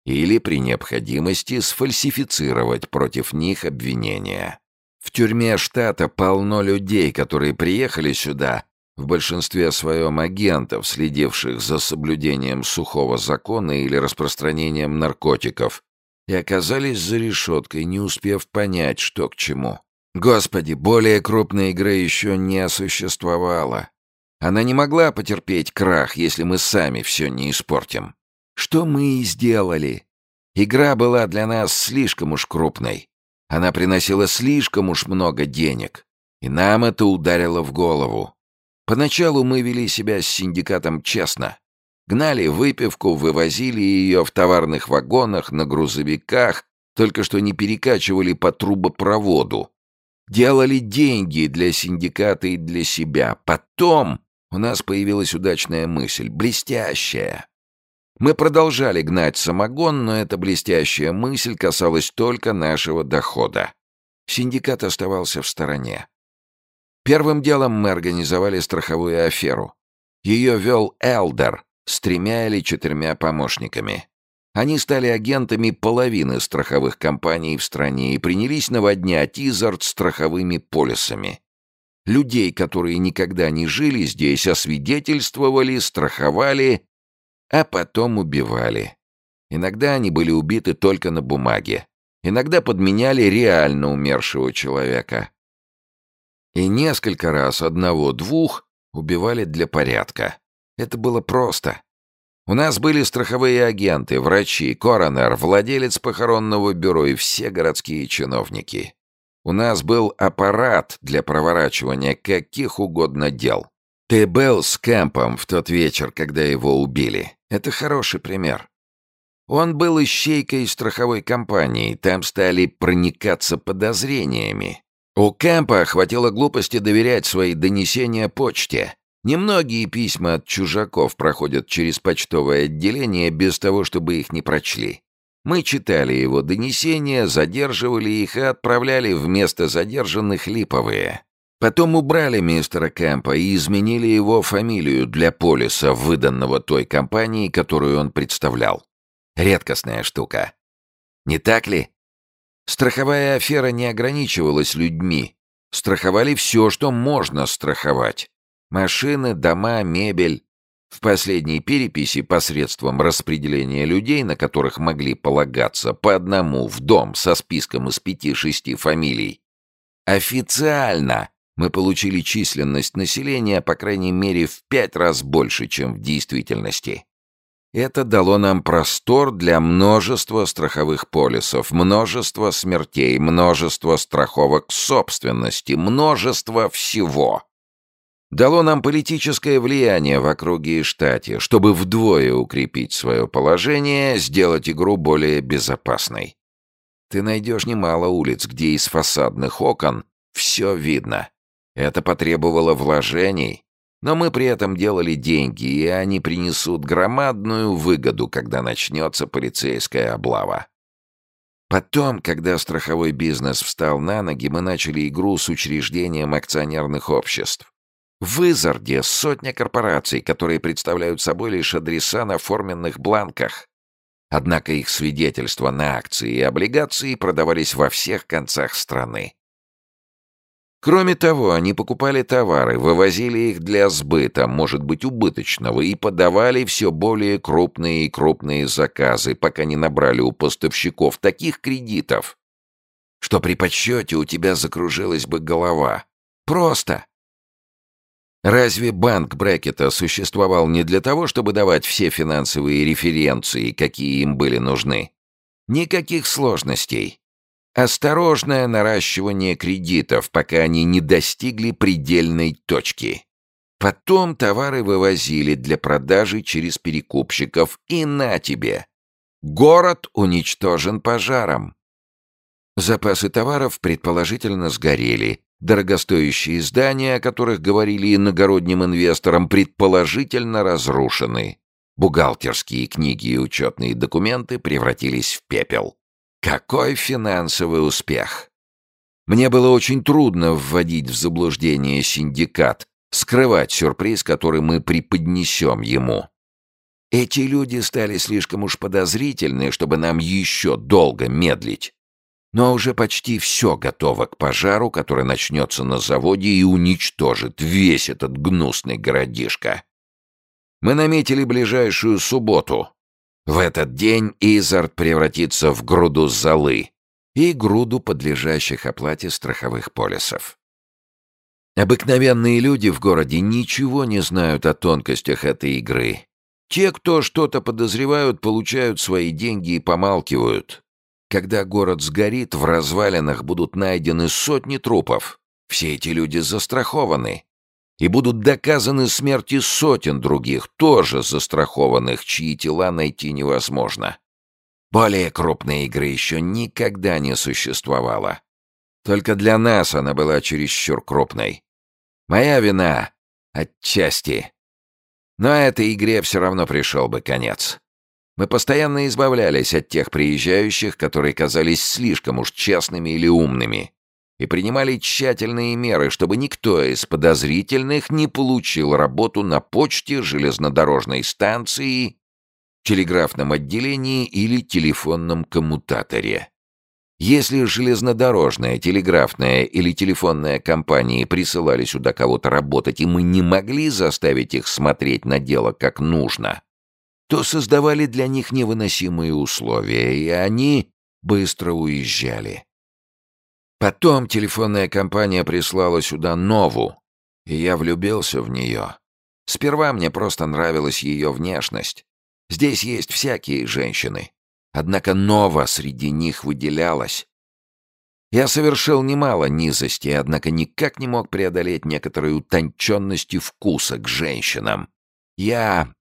или, при необходимости, сфальсифицировать против них обвинения. В тюрьме штата полно людей, которые приехали сюда, в большинстве своем агентов, следивших за соблюдением сухого закона или распространением наркотиков, и оказались за решеткой, не успев понять, что к чему. Господи, более крупной игры еще не существовало. Она не могла потерпеть крах, если мы сами все не испортим. Что мы и сделали. Игра была для нас слишком уж крупной. Она приносила слишком уж много денег. И нам это ударило в голову. Поначалу мы вели себя с синдикатом честно. Гнали выпивку, вывозили ее в товарных вагонах, на грузовиках, только что не перекачивали по трубопроводу. Делали деньги для синдиката и для себя. Потом у нас появилась удачная мысль, блестящая. Мы продолжали гнать самогон, но эта блестящая мысль касалась только нашего дохода. Синдикат оставался в стороне. Первым делом мы организовали страховую аферу. Ее вел Элдер с тремя или четырьмя помощниками. Они стали агентами половины страховых компаний в стране и принялись наводнять Изард страховыми полисами. Людей, которые никогда не жили здесь, освидетельствовали, страховали, а потом убивали. Иногда они были убиты только на бумаге. Иногда подменяли реально умершего человека. И несколько раз одного-двух убивали для порядка. Это было просто. У нас были страховые агенты, врачи, коронер, владелец похоронного бюро и все городские чиновники. У нас был аппарат для проворачивания каких угодно дел. Ты был с Кэмпом в тот вечер, когда его убили. Это хороший пример. Он был ищейкой страховой компании, там стали проникаться подозрениями. У Кэмпа хватило глупости доверять свои донесения почте. Немногие письма от чужаков проходят через почтовое отделение без того, чтобы их не прочли. Мы читали его донесения, задерживали их и отправляли вместо задержанных липовые. Потом убрали мистера Кэмпа и изменили его фамилию для полиса, выданного той компанией, которую он представлял. Редкостная штука. Не так ли? Страховая афера не ограничивалась людьми. Страховали все, что можно страховать. Машины, дома, мебель. В последней переписи посредством распределения людей, на которых могли полагаться по одному в дом со списком из пяти-шести фамилий, официально мы получили численность населения, по крайней мере, в пять раз больше, чем в действительности. Это дало нам простор для множества страховых полисов, множества смертей, множества страховок собственности, множество всего. Дало нам политическое влияние в округе и штате, чтобы вдвое укрепить свое положение, сделать игру более безопасной. Ты найдешь немало улиц, где из фасадных окон все видно. Это потребовало вложений, но мы при этом делали деньги, и они принесут громадную выгоду, когда начнется полицейская облава. Потом, когда страховой бизнес встал на ноги, мы начали игру с учреждением акционерных обществ. В Изарде сотня корпораций, которые представляют собой лишь адреса на форменных бланках. Однако их свидетельства на акции и облигации продавались во всех концах страны. Кроме того, они покупали товары, вывозили их для сбыта, может быть, убыточного, и подавали все более крупные и крупные заказы, пока не набрали у поставщиков таких кредитов, что при подсчете у тебя закружилась бы голова. Просто. Разве банк Брекета существовал не для того, чтобы давать все финансовые референции, какие им были нужны? Никаких сложностей. Осторожное наращивание кредитов, пока они не достигли предельной точки. Потом товары вывозили для продажи через перекупщиков, и на тебе. Город уничтожен пожаром. Запасы товаров предположительно сгорели. Дорогостоящие здания, о которых говорили иногородним инвесторам, предположительно разрушены. Бухгалтерские книги и учетные документы превратились в пепел. Какой финансовый успех! Мне было очень трудно вводить в заблуждение синдикат, скрывать сюрприз, который мы преподнесем ему. Эти люди стали слишком уж подозрительны, чтобы нам еще долго медлить. Но уже почти все готово к пожару, который начнется на заводе и уничтожит весь этот гнусный городишко. Мы наметили ближайшую субботу, в этот день Изард превратится в груду золы и груду подлежащих оплате страховых полисов. Обыкновенные люди в городе ничего не знают о тонкостях этой игры. Те, кто что-то подозревают, получают свои деньги и помалкивают. Когда город сгорит, в развалинах будут найдены сотни трупов. Все эти люди застрахованы и будут доказаны смерти сотен других, тоже застрахованных, чьи тела найти невозможно. Более крупной игры еще никогда не существовало. Только для нас она была чересчур крупной. Моя вина отчасти. Но этой игре все равно пришел бы конец. Мы постоянно избавлялись от тех приезжающих, которые казались слишком уж честными или умными и принимали тщательные меры, чтобы никто из подозрительных не получил работу на почте, железнодорожной станции, телеграфном отделении или телефонном коммутаторе. Если железнодорожная, телеграфная или телефонная компании присылали сюда кого-то работать, и мы не могли заставить их смотреть на дело как нужно, то создавали для них невыносимые условия, и они быстро уезжали. Потом телефонная компания прислала сюда Нову, и я влюбился в нее. Сперва мне просто нравилась ее внешность. Здесь есть всякие женщины. Однако Нова среди них выделялась. Я совершил немало низости, однако никак не мог преодолеть некоторой утонченности вкуса к женщинам. Я...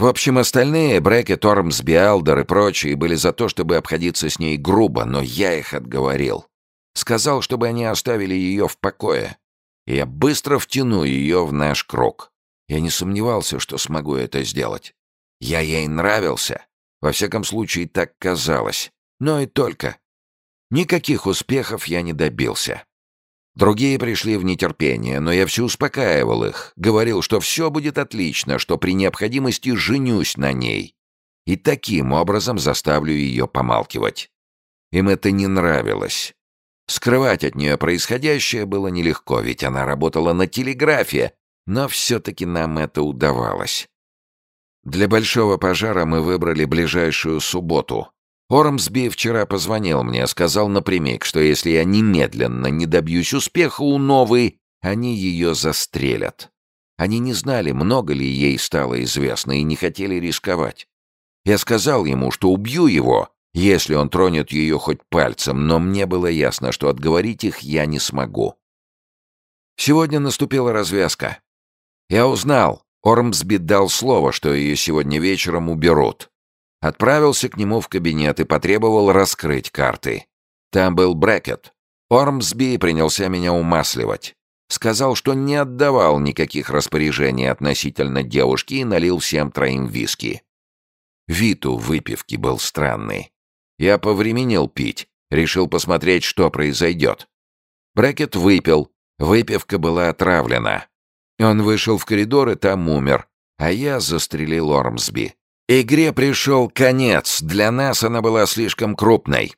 В общем, остальные, Брекет, Ормс, Биалдер и прочие, были за то, чтобы обходиться с ней грубо, но я их отговорил. Сказал, чтобы они оставили ее в покое. и я быстро втяну ее в наш круг. Я не сомневался, что смогу это сделать. Я ей нравился. Во всяком случае, так казалось. Но и только. Никаких успехов я не добился. Другие пришли в нетерпение, но я все успокаивал их. Говорил, что все будет отлично, что при необходимости женюсь на ней. И таким образом заставлю ее помалкивать. Им это не нравилось. Скрывать от нее происходящее было нелегко, ведь она работала на телеграфе, но все-таки нам это удавалось. Для большого пожара мы выбрали ближайшую субботу. Ормсби вчера позвонил мне, сказал напрямик, что если я немедленно не добьюсь успеха у новой, они ее застрелят. Они не знали, много ли ей стало известно, и не хотели рисковать. Я сказал ему, что убью его, если он тронет ее хоть пальцем, но мне было ясно, что отговорить их я не смогу. Сегодня наступила развязка. Я узнал, Ормсби дал слово, что ее сегодня вечером уберут. Отправился к нему в кабинет и потребовал раскрыть карты. Там был брекет. Ормсби принялся меня умасливать. Сказал, что не отдавал никаких распоряжений относительно девушки и налил всем троим виски. Вид у выпивки был странный. Я повременил пить, решил посмотреть, что произойдет. Брекет выпил, выпивка была отравлена. Он вышел в коридор и там умер, а я застрелил Ормсби. Игре пришел конец, для нас она была слишком крупной.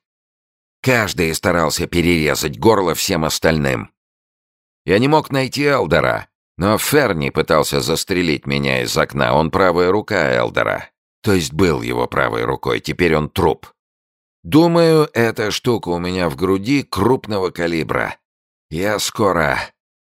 Каждый старался перерезать горло всем остальным. Я не мог найти Элдера, но Ферни пытался застрелить меня из окна, он правая рука Элдера. То есть был его правой рукой, теперь он труп. Думаю, эта штука у меня в груди крупного калибра. Я скоро...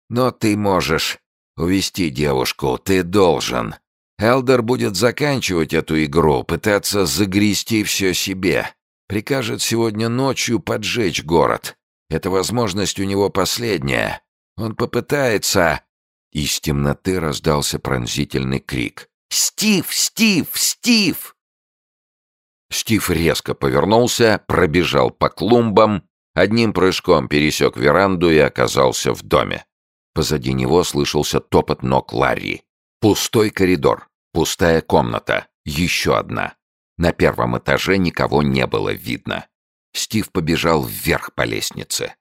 Но ты можешь увести девушку, ты должен. Элдер будет заканчивать эту игру, пытаться загрести все себе. Прикажет сегодня ночью поджечь город. Эта возможность у него последняя. Он попытается... Из темноты раздался пронзительный крик. «Стив! Стив! Стив!» Стив резко повернулся, пробежал по клумбам, одним прыжком пересек веранду и оказался в доме. Позади него слышался топот ног Ларри. Пустой коридор, пустая комната, еще одна. На первом этаже никого не было видно. Стив побежал вверх по лестнице.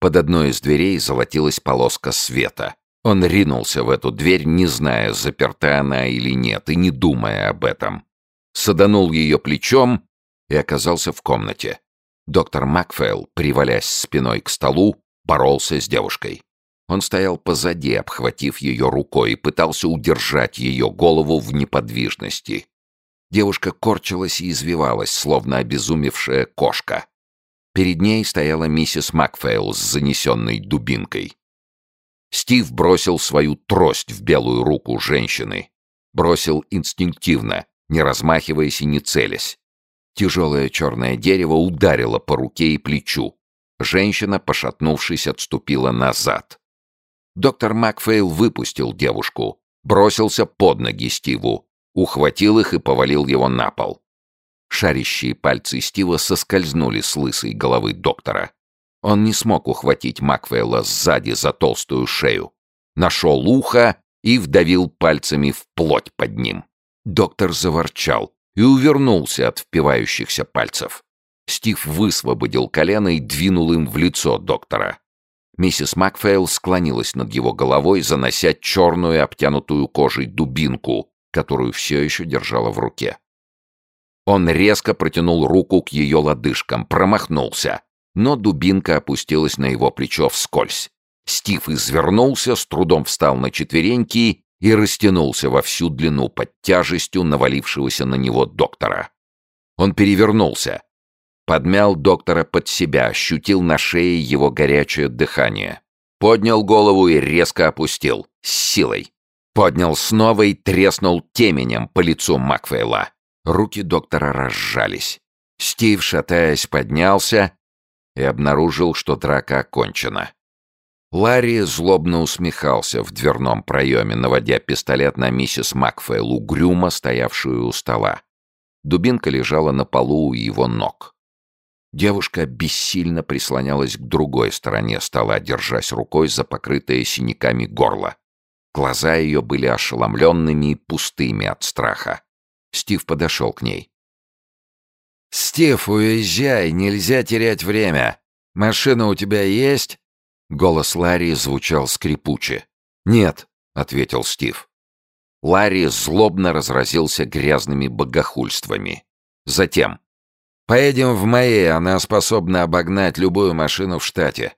Под одной из дверей золотилась полоска света. Он ринулся в эту дверь, не зная, заперта она или нет, и не думая об этом саданул ее плечом и оказался в комнате. Доктор Макфейл, привалясь спиной к столу, боролся с девушкой. Он стоял позади, обхватив ее рукой, и пытался удержать ее голову в неподвижности. Девушка корчилась и извивалась, словно обезумевшая кошка. Перед ней стояла миссис Макфейл с занесенной дубинкой. Стив бросил свою трость в белую руку женщины. Бросил инстинктивно, не размахиваясь и не целясь. Тяжелое черное дерево ударило по руке и плечу. Женщина, пошатнувшись, отступила назад. Доктор Макфейл выпустил девушку, бросился под ноги Стиву, ухватил их и повалил его на пол. Шарящие пальцы Стива соскользнули с лысой головы доктора. Он не смог ухватить Макфейла сзади за толстую шею. Нашел ухо и вдавил пальцами в плоть под ним. Доктор заворчал и увернулся от впивающихся пальцев. Стив высвободил колено и двинул им в лицо доктора. Миссис Макфейл склонилась над его головой, занося черную обтянутую кожей дубинку, которую все еще держала в руке. Он резко протянул руку к ее лодыжкам, промахнулся, но дубинка опустилась на его плечо вскользь. Стив извернулся, с трудом встал на четвереньки и растянулся во всю длину под тяжестью навалившегося на него доктора. Он перевернулся, подмял доктора под себя, ощутил на шее его горячее дыхание. Поднял голову и резко опустил, с силой. Поднял снова и треснул теменем по лицу Макфейла. Руки доктора разжались. Стив, шатаясь, поднялся и обнаружил, что драка окончена. Ларри злобно усмехался в дверном проеме, наводя пистолет на миссис Макфейл, угрюмо стоявшую у стола. Дубинка лежала на полу у его ног. Девушка бессильно прислонялась к другой стороне стола, держась рукой за покрытое синяками горло. Глаза ее были ошеломленными и пустыми от страха. Стив подошел к ней. «Стив, уезжай, нельзя терять время. Машина у тебя есть?» Голос Ларри звучал скрипуче. «Нет», — ответил Стив. Ларри злобно разразился грязными богохульствами. Затем. «Поедем в моей, она способна обогнать любую машину в штате.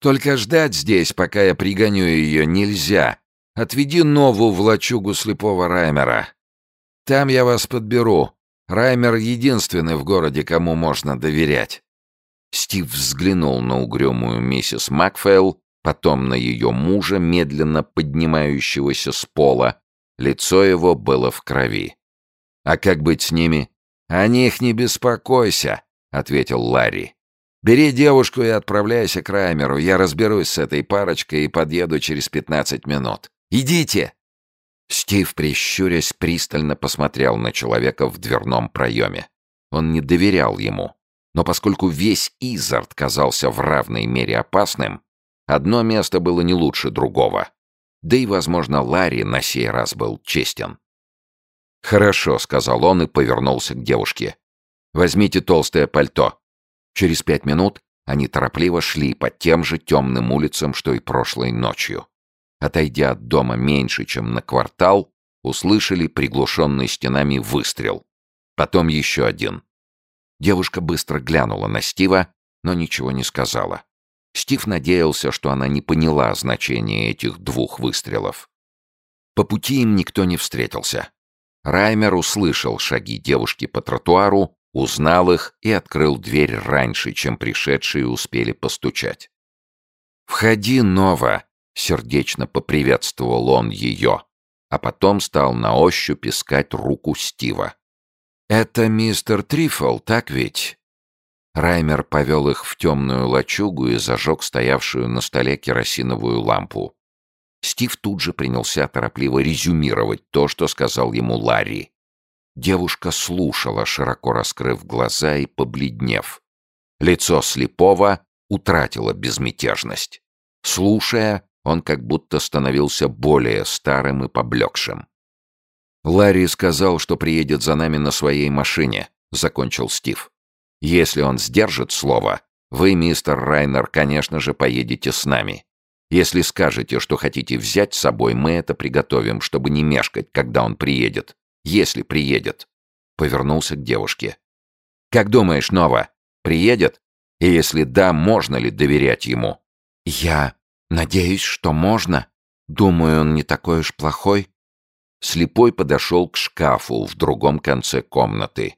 Только ждать здесь, пока я пригоню ее, нельзя. Отведи новую в лачугу слепого Раймера. Там я вас подберу. Раймер единственный в городе, кому можно доверять». Стив взглянул на угрюмую миссис Макфейл, потом на ее мужа, медленно поднимающегося с пола. Лицо его было в крови. «А как быть с ними?» «О них не беспокойся», — ответил Ларри. «Бери девушку и отправляйся к Раймеру. Я разберусь с этой парочкой и подъеду через пятнадцать минут. Идите!» Стив, прищурясь, пристально посмотрел на человека в дверном проеме. Он не доверял ему. Но поскольку весь Изард казался в равной мере опасным, одно место было не лучше другого. Да и, возможно, Ларри на сей раз был честен. «Хорошо», — сказал он и повернулся к девушке. «Возьмите толстое пальто». Через пять минут они торопливо шли по тем же темным улицам, что и прошлой ночью. Отойдя от дома меньше, чем на квартал, услышали приглушенный стенами выстрел. Потом еще один. Девушка быстро глянула на Стива, но ничего не сказала. Стив надеялся, что она не поняла значения этих двух выстрелов. По пути им никто не встретился. Раймер услышал шаги девушки по тротуару, узнал их и открыл дверь раньше, чем пришедшие успели постучать. «Входи, Нова!» — сердечно поприветствовал он ее, а потом стал на ощупь искать руку Стива. «Это мистер Трифл, так ведь?» Раймер повел их в темную лачугу и зажег стоявшую на столе керосиновую лампу. Стив тут же принялся торопливо резюмировать то, что сказал ему Ларри. Девушка слушала, широко раскрыв глаза и побледнев. Лицо слепого утратило безмятежность. Слушая, он как будто становился более старым и поблекшим. «Ларри сказал, что приедет за нами на своей машине», — закончил Стив. «Если он сдержит слово, вы, мистер Райнер, конечно же, поедете с нами. Если скажете, что хотите взять с собой, мы это приготовим, чтобы не мешкать, когда он приедет. Если приедет». Повернулся к девушке. «Как думаешь, Нова, приедет? И если да, можно ли доверять ему?» «Я надеюсь, что можно. Думаю, он не такой уж плохой». Слепой подошел к шкафу в другом конце комнаты.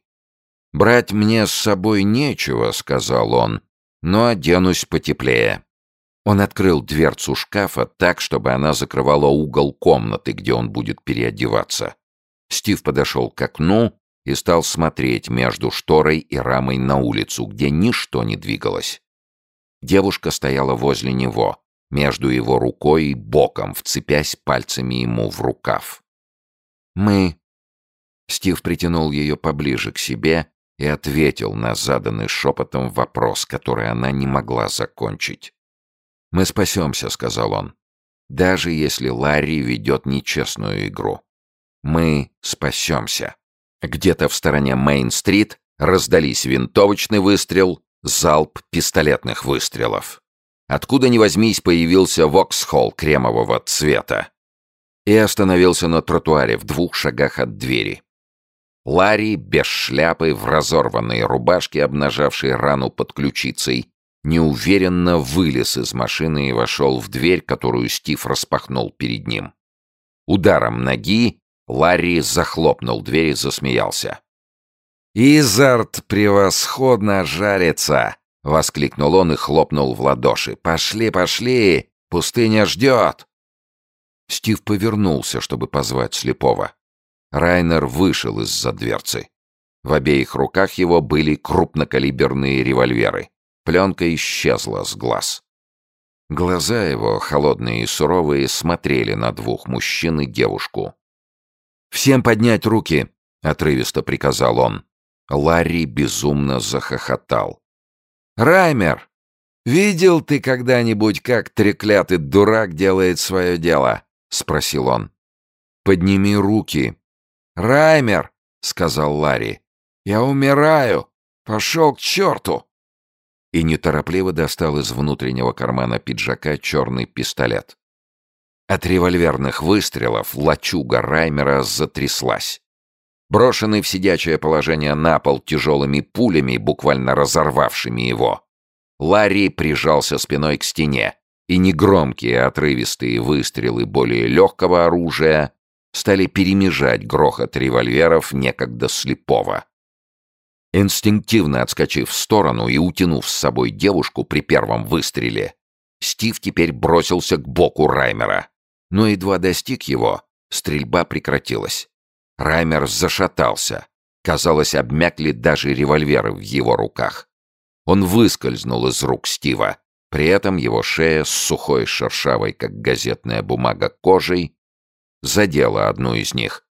«Брать мне с собой нечего», — сказал он, — «но оденусь потеплее». Он открыл дверцу шкафа так, чтобы она закрывала угол комнаты, где он будет переодеваться. Стив подошел к окну и стал смотреть между шторой и рамой на улицу, где ничто не двигалось. Девушка стояла возле него, между его рукой и боком, вцепясь пальцами ему в рукав. «Мы...» Стив притянул ее поближе к себе и ответил на заданный шепотом вопрос, который она не могла закончить. «Мы спасемся», — сказал он, — «даже если Ларри ведет нечестную игру. Мы спасемся». Где-то в стороне Мейн-стрит раздались винтовочный выстрел, залп пистолетных выстрелов. Откуда ни возьмись появился Воксхолл кремового цвета и остановился на тротуаре в двух шагах от двери. Ларри, без шляпы, в разорванной рубашке, обнажавшей рану под ключицей, неуверенно вылез из машины и вошел в дверь, которую Стив распахнул перед ним. Ударом ноги Ларри захлопнул дверь и засмеялся. «Изард превосходно жарится!» — воскликнул он и хлопнул в ладоши. «Пошли, пошли! Пустыня ждет!» Стив повернулся, чтобы позвать слепого. Райнер вышел из-за дверцы. В обеих руках его были крупнокалиберные револьверы. Пленка исчезла с глаз. Глаза его, холодные и суровые, смотрели на двух мужчин и девушку. «Всем поднять руки!» — отрывисто приказал он. Ларри безумно захохотал. Раймер, видел ты когда-нибудь, как треклятый дурак делает свое дело?» — спросил он. «Подними руки». «Раймер!» — сказал Ларри. «Я умираю! Пошел к черту!» И неторопливо достал из внутреннего кармана пиджака черный пистолет. От револьверных выстрелов лачуга Раймера затряслась. Брошенный в сидячее положение на пол тяжелыми пулями, буквально разорвавшими его, Ларри прижался спиной к стене, и негромкие отрывистые выстрелы более легкого оружия стали перемежать грохот револьверов некогда слепого. Инстинктивно отскочив в сторону и утянув с собой девушку при первом выстреле, Стив теперь бросился к боку Раймера. Но едва достиг его, стрельба прекратилась. Раймер зашатался. Казалось, обмякли даже револьверы в его руках. Он выскользнул из рук Стива. При этом его шея с сухой шершавой, как газетная бумага, кожей задела одну из них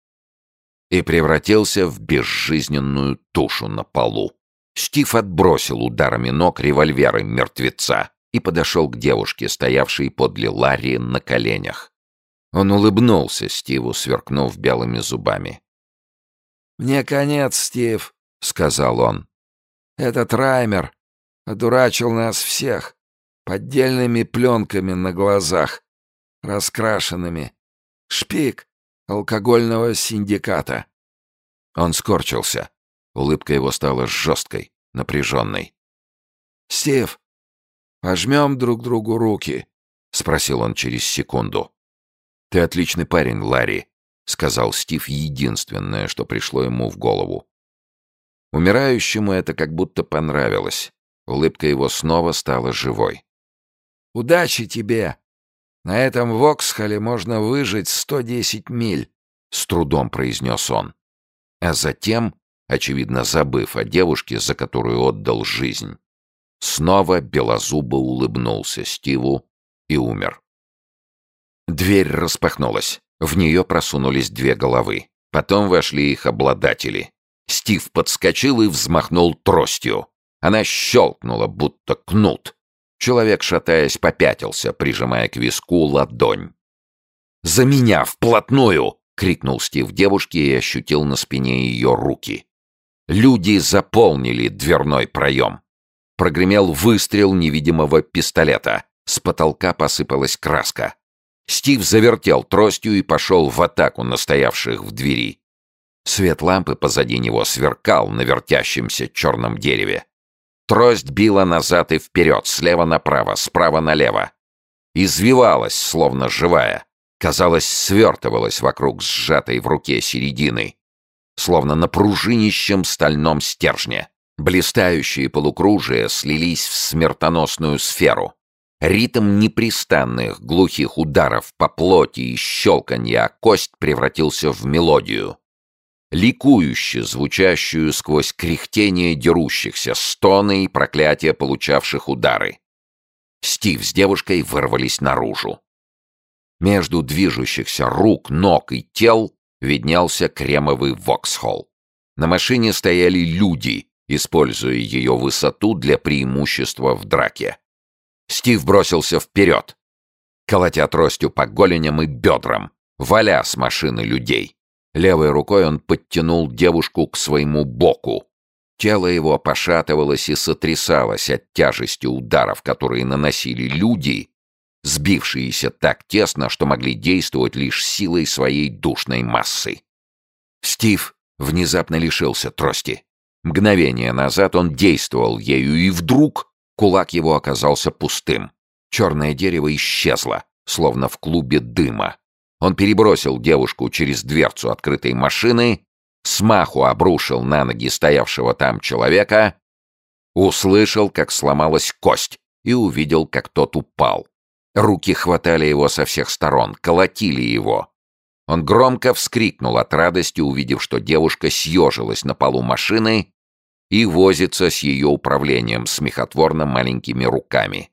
и превратился в безжизненную тушу на полу. Стив отбросил ударами ног револьверы мертвеца и подошел к девушке, стоявшей подле Ларри на коленях. Он улыбнулся Стиву, сверкнув белыми зубами. «Мне конец, Стив», — сказал он. «Этот Раймер одурачил нас всех поддельными пленками на глазах, раскрашенными. Шпик алкогольного синдиката». Он скорчился. Улыбка его стала жесткой, напряженной. «Стив, пожмем друг другу руки?» — спросил он через секунду. «Ты отличный парень, Ларри», — сказал Стив единственное, что пришло ему в голову. Умирающему это как будто понравилось. Улыбка его снова стала живой. «Удачи тебе! На этом Воксхоле можно выжить 110 миль», — с трудом произнес он. А затем, очевидно забыв о девушке, за которую отдал жизнь, снова белозубо улыбнулся Стиву и умер. Дверь распахнулась. В нее просунулись две головы. Потом вошли их обладатели. Стив подскочил и взмахнул тростью. Она щелкнула, будто кнут. Человек, шатаясь, попятился, прижимая к виску ладонь. «За меня, вплотную!» — крикнул Стив девушке и ощутил на спине ее руки. Люди заполнили дверной проем. Прогремел выстрел невидимого пистолета. С потолка посыпалась краска. Стив завертел тростью и пошел в атаку настоявших в двери. Свет лампы позади него сверкал на вертящемся черном дереве. Трость била назад и вперед, слева направо, справа налево. Извивалась, словно живая. Казалось, свертывалась вокруг сжатой в руке середины. Словно на пружинищем стальном стержне. Блистающие полукружия слились в смертоносную сферу. Ритм непрестанных глухих ударов по плоти и щелканья о кость превратился в мелодию. Ликующе звучащую сквозь кряхтение дерущихся, стоны и проклятия получавших удары. Стив с девушкой вырвались наружу. Между движущихся рук, ног и тел виднелся кремовый воксхолл. На машине стояли люди, используя ее высоту для преимущества в драке. Стив бросился вперед, колотя тростью по голеням и бедрам, валя с машины людей. Левой рукой он подтянул девушку к своему боку. Тело его пошатывалось и сотрясалось от тяжести ударов, которые наносили люди, сбившиеся так тесно, что могли действовать лишь силой своей душной массы. Стив внезапно лишился трости. Мгновение назад он действовал ею, и вдруг Кулак его оказался пустым. Черное дерево исчезло, словно в клубе дыма. Он перебросил девушку через дверцу открытой машины, смаху обрушил на ноги стоявшего там человека, услышал, как сломалась кость, и увидел, как тот упал. Руки хватали его со всех сторон, колотили его. Он громко вскрикнул от радости, увидев, что девушка съежилась на полу машины и возится с ее управлением смехотворно маленькими руками.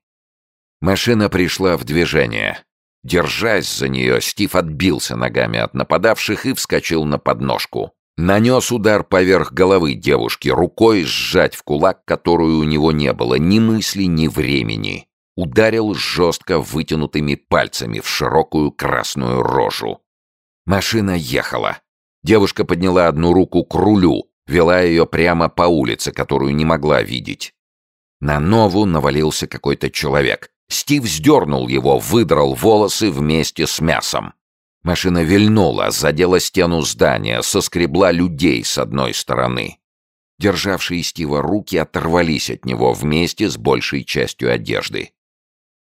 Машина пришла в движение. Держась за нее, Стив отбился ногами от нападавших и вскочил на подножку. Нанес удар поверх головы девушки, рукой сжать в кулак, которую у него не было ни мысли, ни времени. Ударил жестко вытянутыми пальцами в широкую красную рожу. Машина ехала. Девушка подняла одну руку к рулю, вела ее прямо по улице, которую не могла видеть. На Нову навалился какой-то человек. Стив сдернул его, выдрал волосы вместе с мясом. Машина вильнула, задела стену здания, соскребла людей с одной стороны. Державшие Стива руки оторвались от него вместе с большей частью одежды.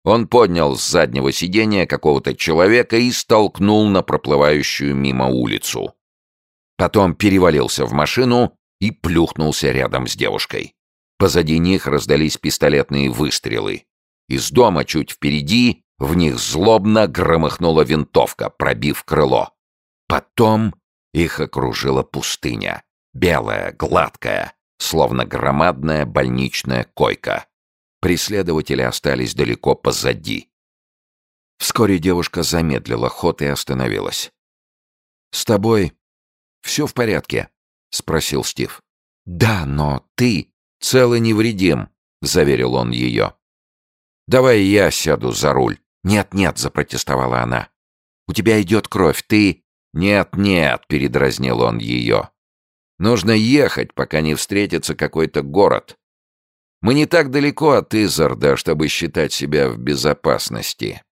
Он поднял с заднего сиденья какого-то человека и столкнул на проплывающую мимо улицу. Потом перевалился в машину и плюхнулся рядом с девушкой. Позади них раздались пистолетные выстрелы. Из дома чуть впереди в них злобно громыхнула винтовка, пробив крыло. Потом их окружила пустыня. Белая, гладкая, словно громадная больничная койка. Преследователи остались далеко позади. Вскоре девушка замедлила ход и остановилась. «С тобой все в порядке?» — спросил Стив. «Да, но ты цел и невредим», — заверил он ее. «Давай я сяду за руль». «Нет-нет», — запротестовала она. «У тебя идет кровь, ты...» «Нет-нет», — передразнил он ее. «Нужно ехать, пока не встретится какой-то город. Мы не так далеко от Изарда, чтобы считать себя в безопасности».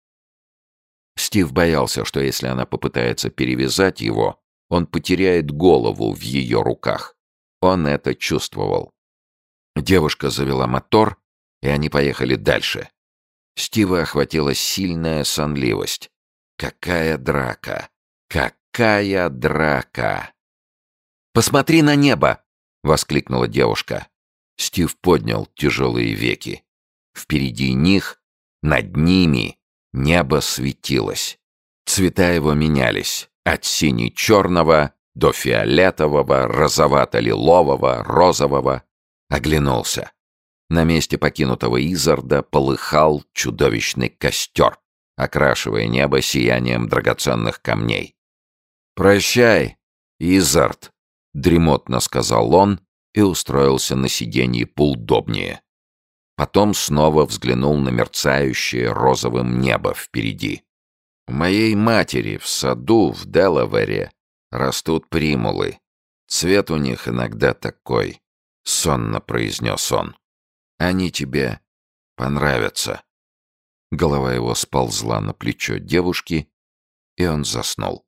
Стив боялся, что если она попытается перевязать его, он потеряет голову в ее руках. Он это чувствовал. Девушка завела мотор, и они поехали дальше. Стива охватила сильная сонливость. Какая драка! Какая драка! «Посмотри на небо!» — воскликнула девушка. Стив поднял тяжелые веки. Впереди них, над ними, небо светилось. Цвета его менялись. От сине-черного до фиолетового, розовато-лилового, розового. Оглянулся. На месте покинутого Изарда полыхал чудовищный костер, окрашивая небо сиянием драгоценных камней. «Прощай, Изард», — дремотно сказал он и устроился на сиденье поудобнее. Потом снова взглянул на мерцающее розовым небо впереди. У моей матери в саду в Делавере растут примулы. Цвет у них иногда такой, — сонно произнес он. Они тебе понравятся. Голова его сползла на плечо девушки, и он заснул.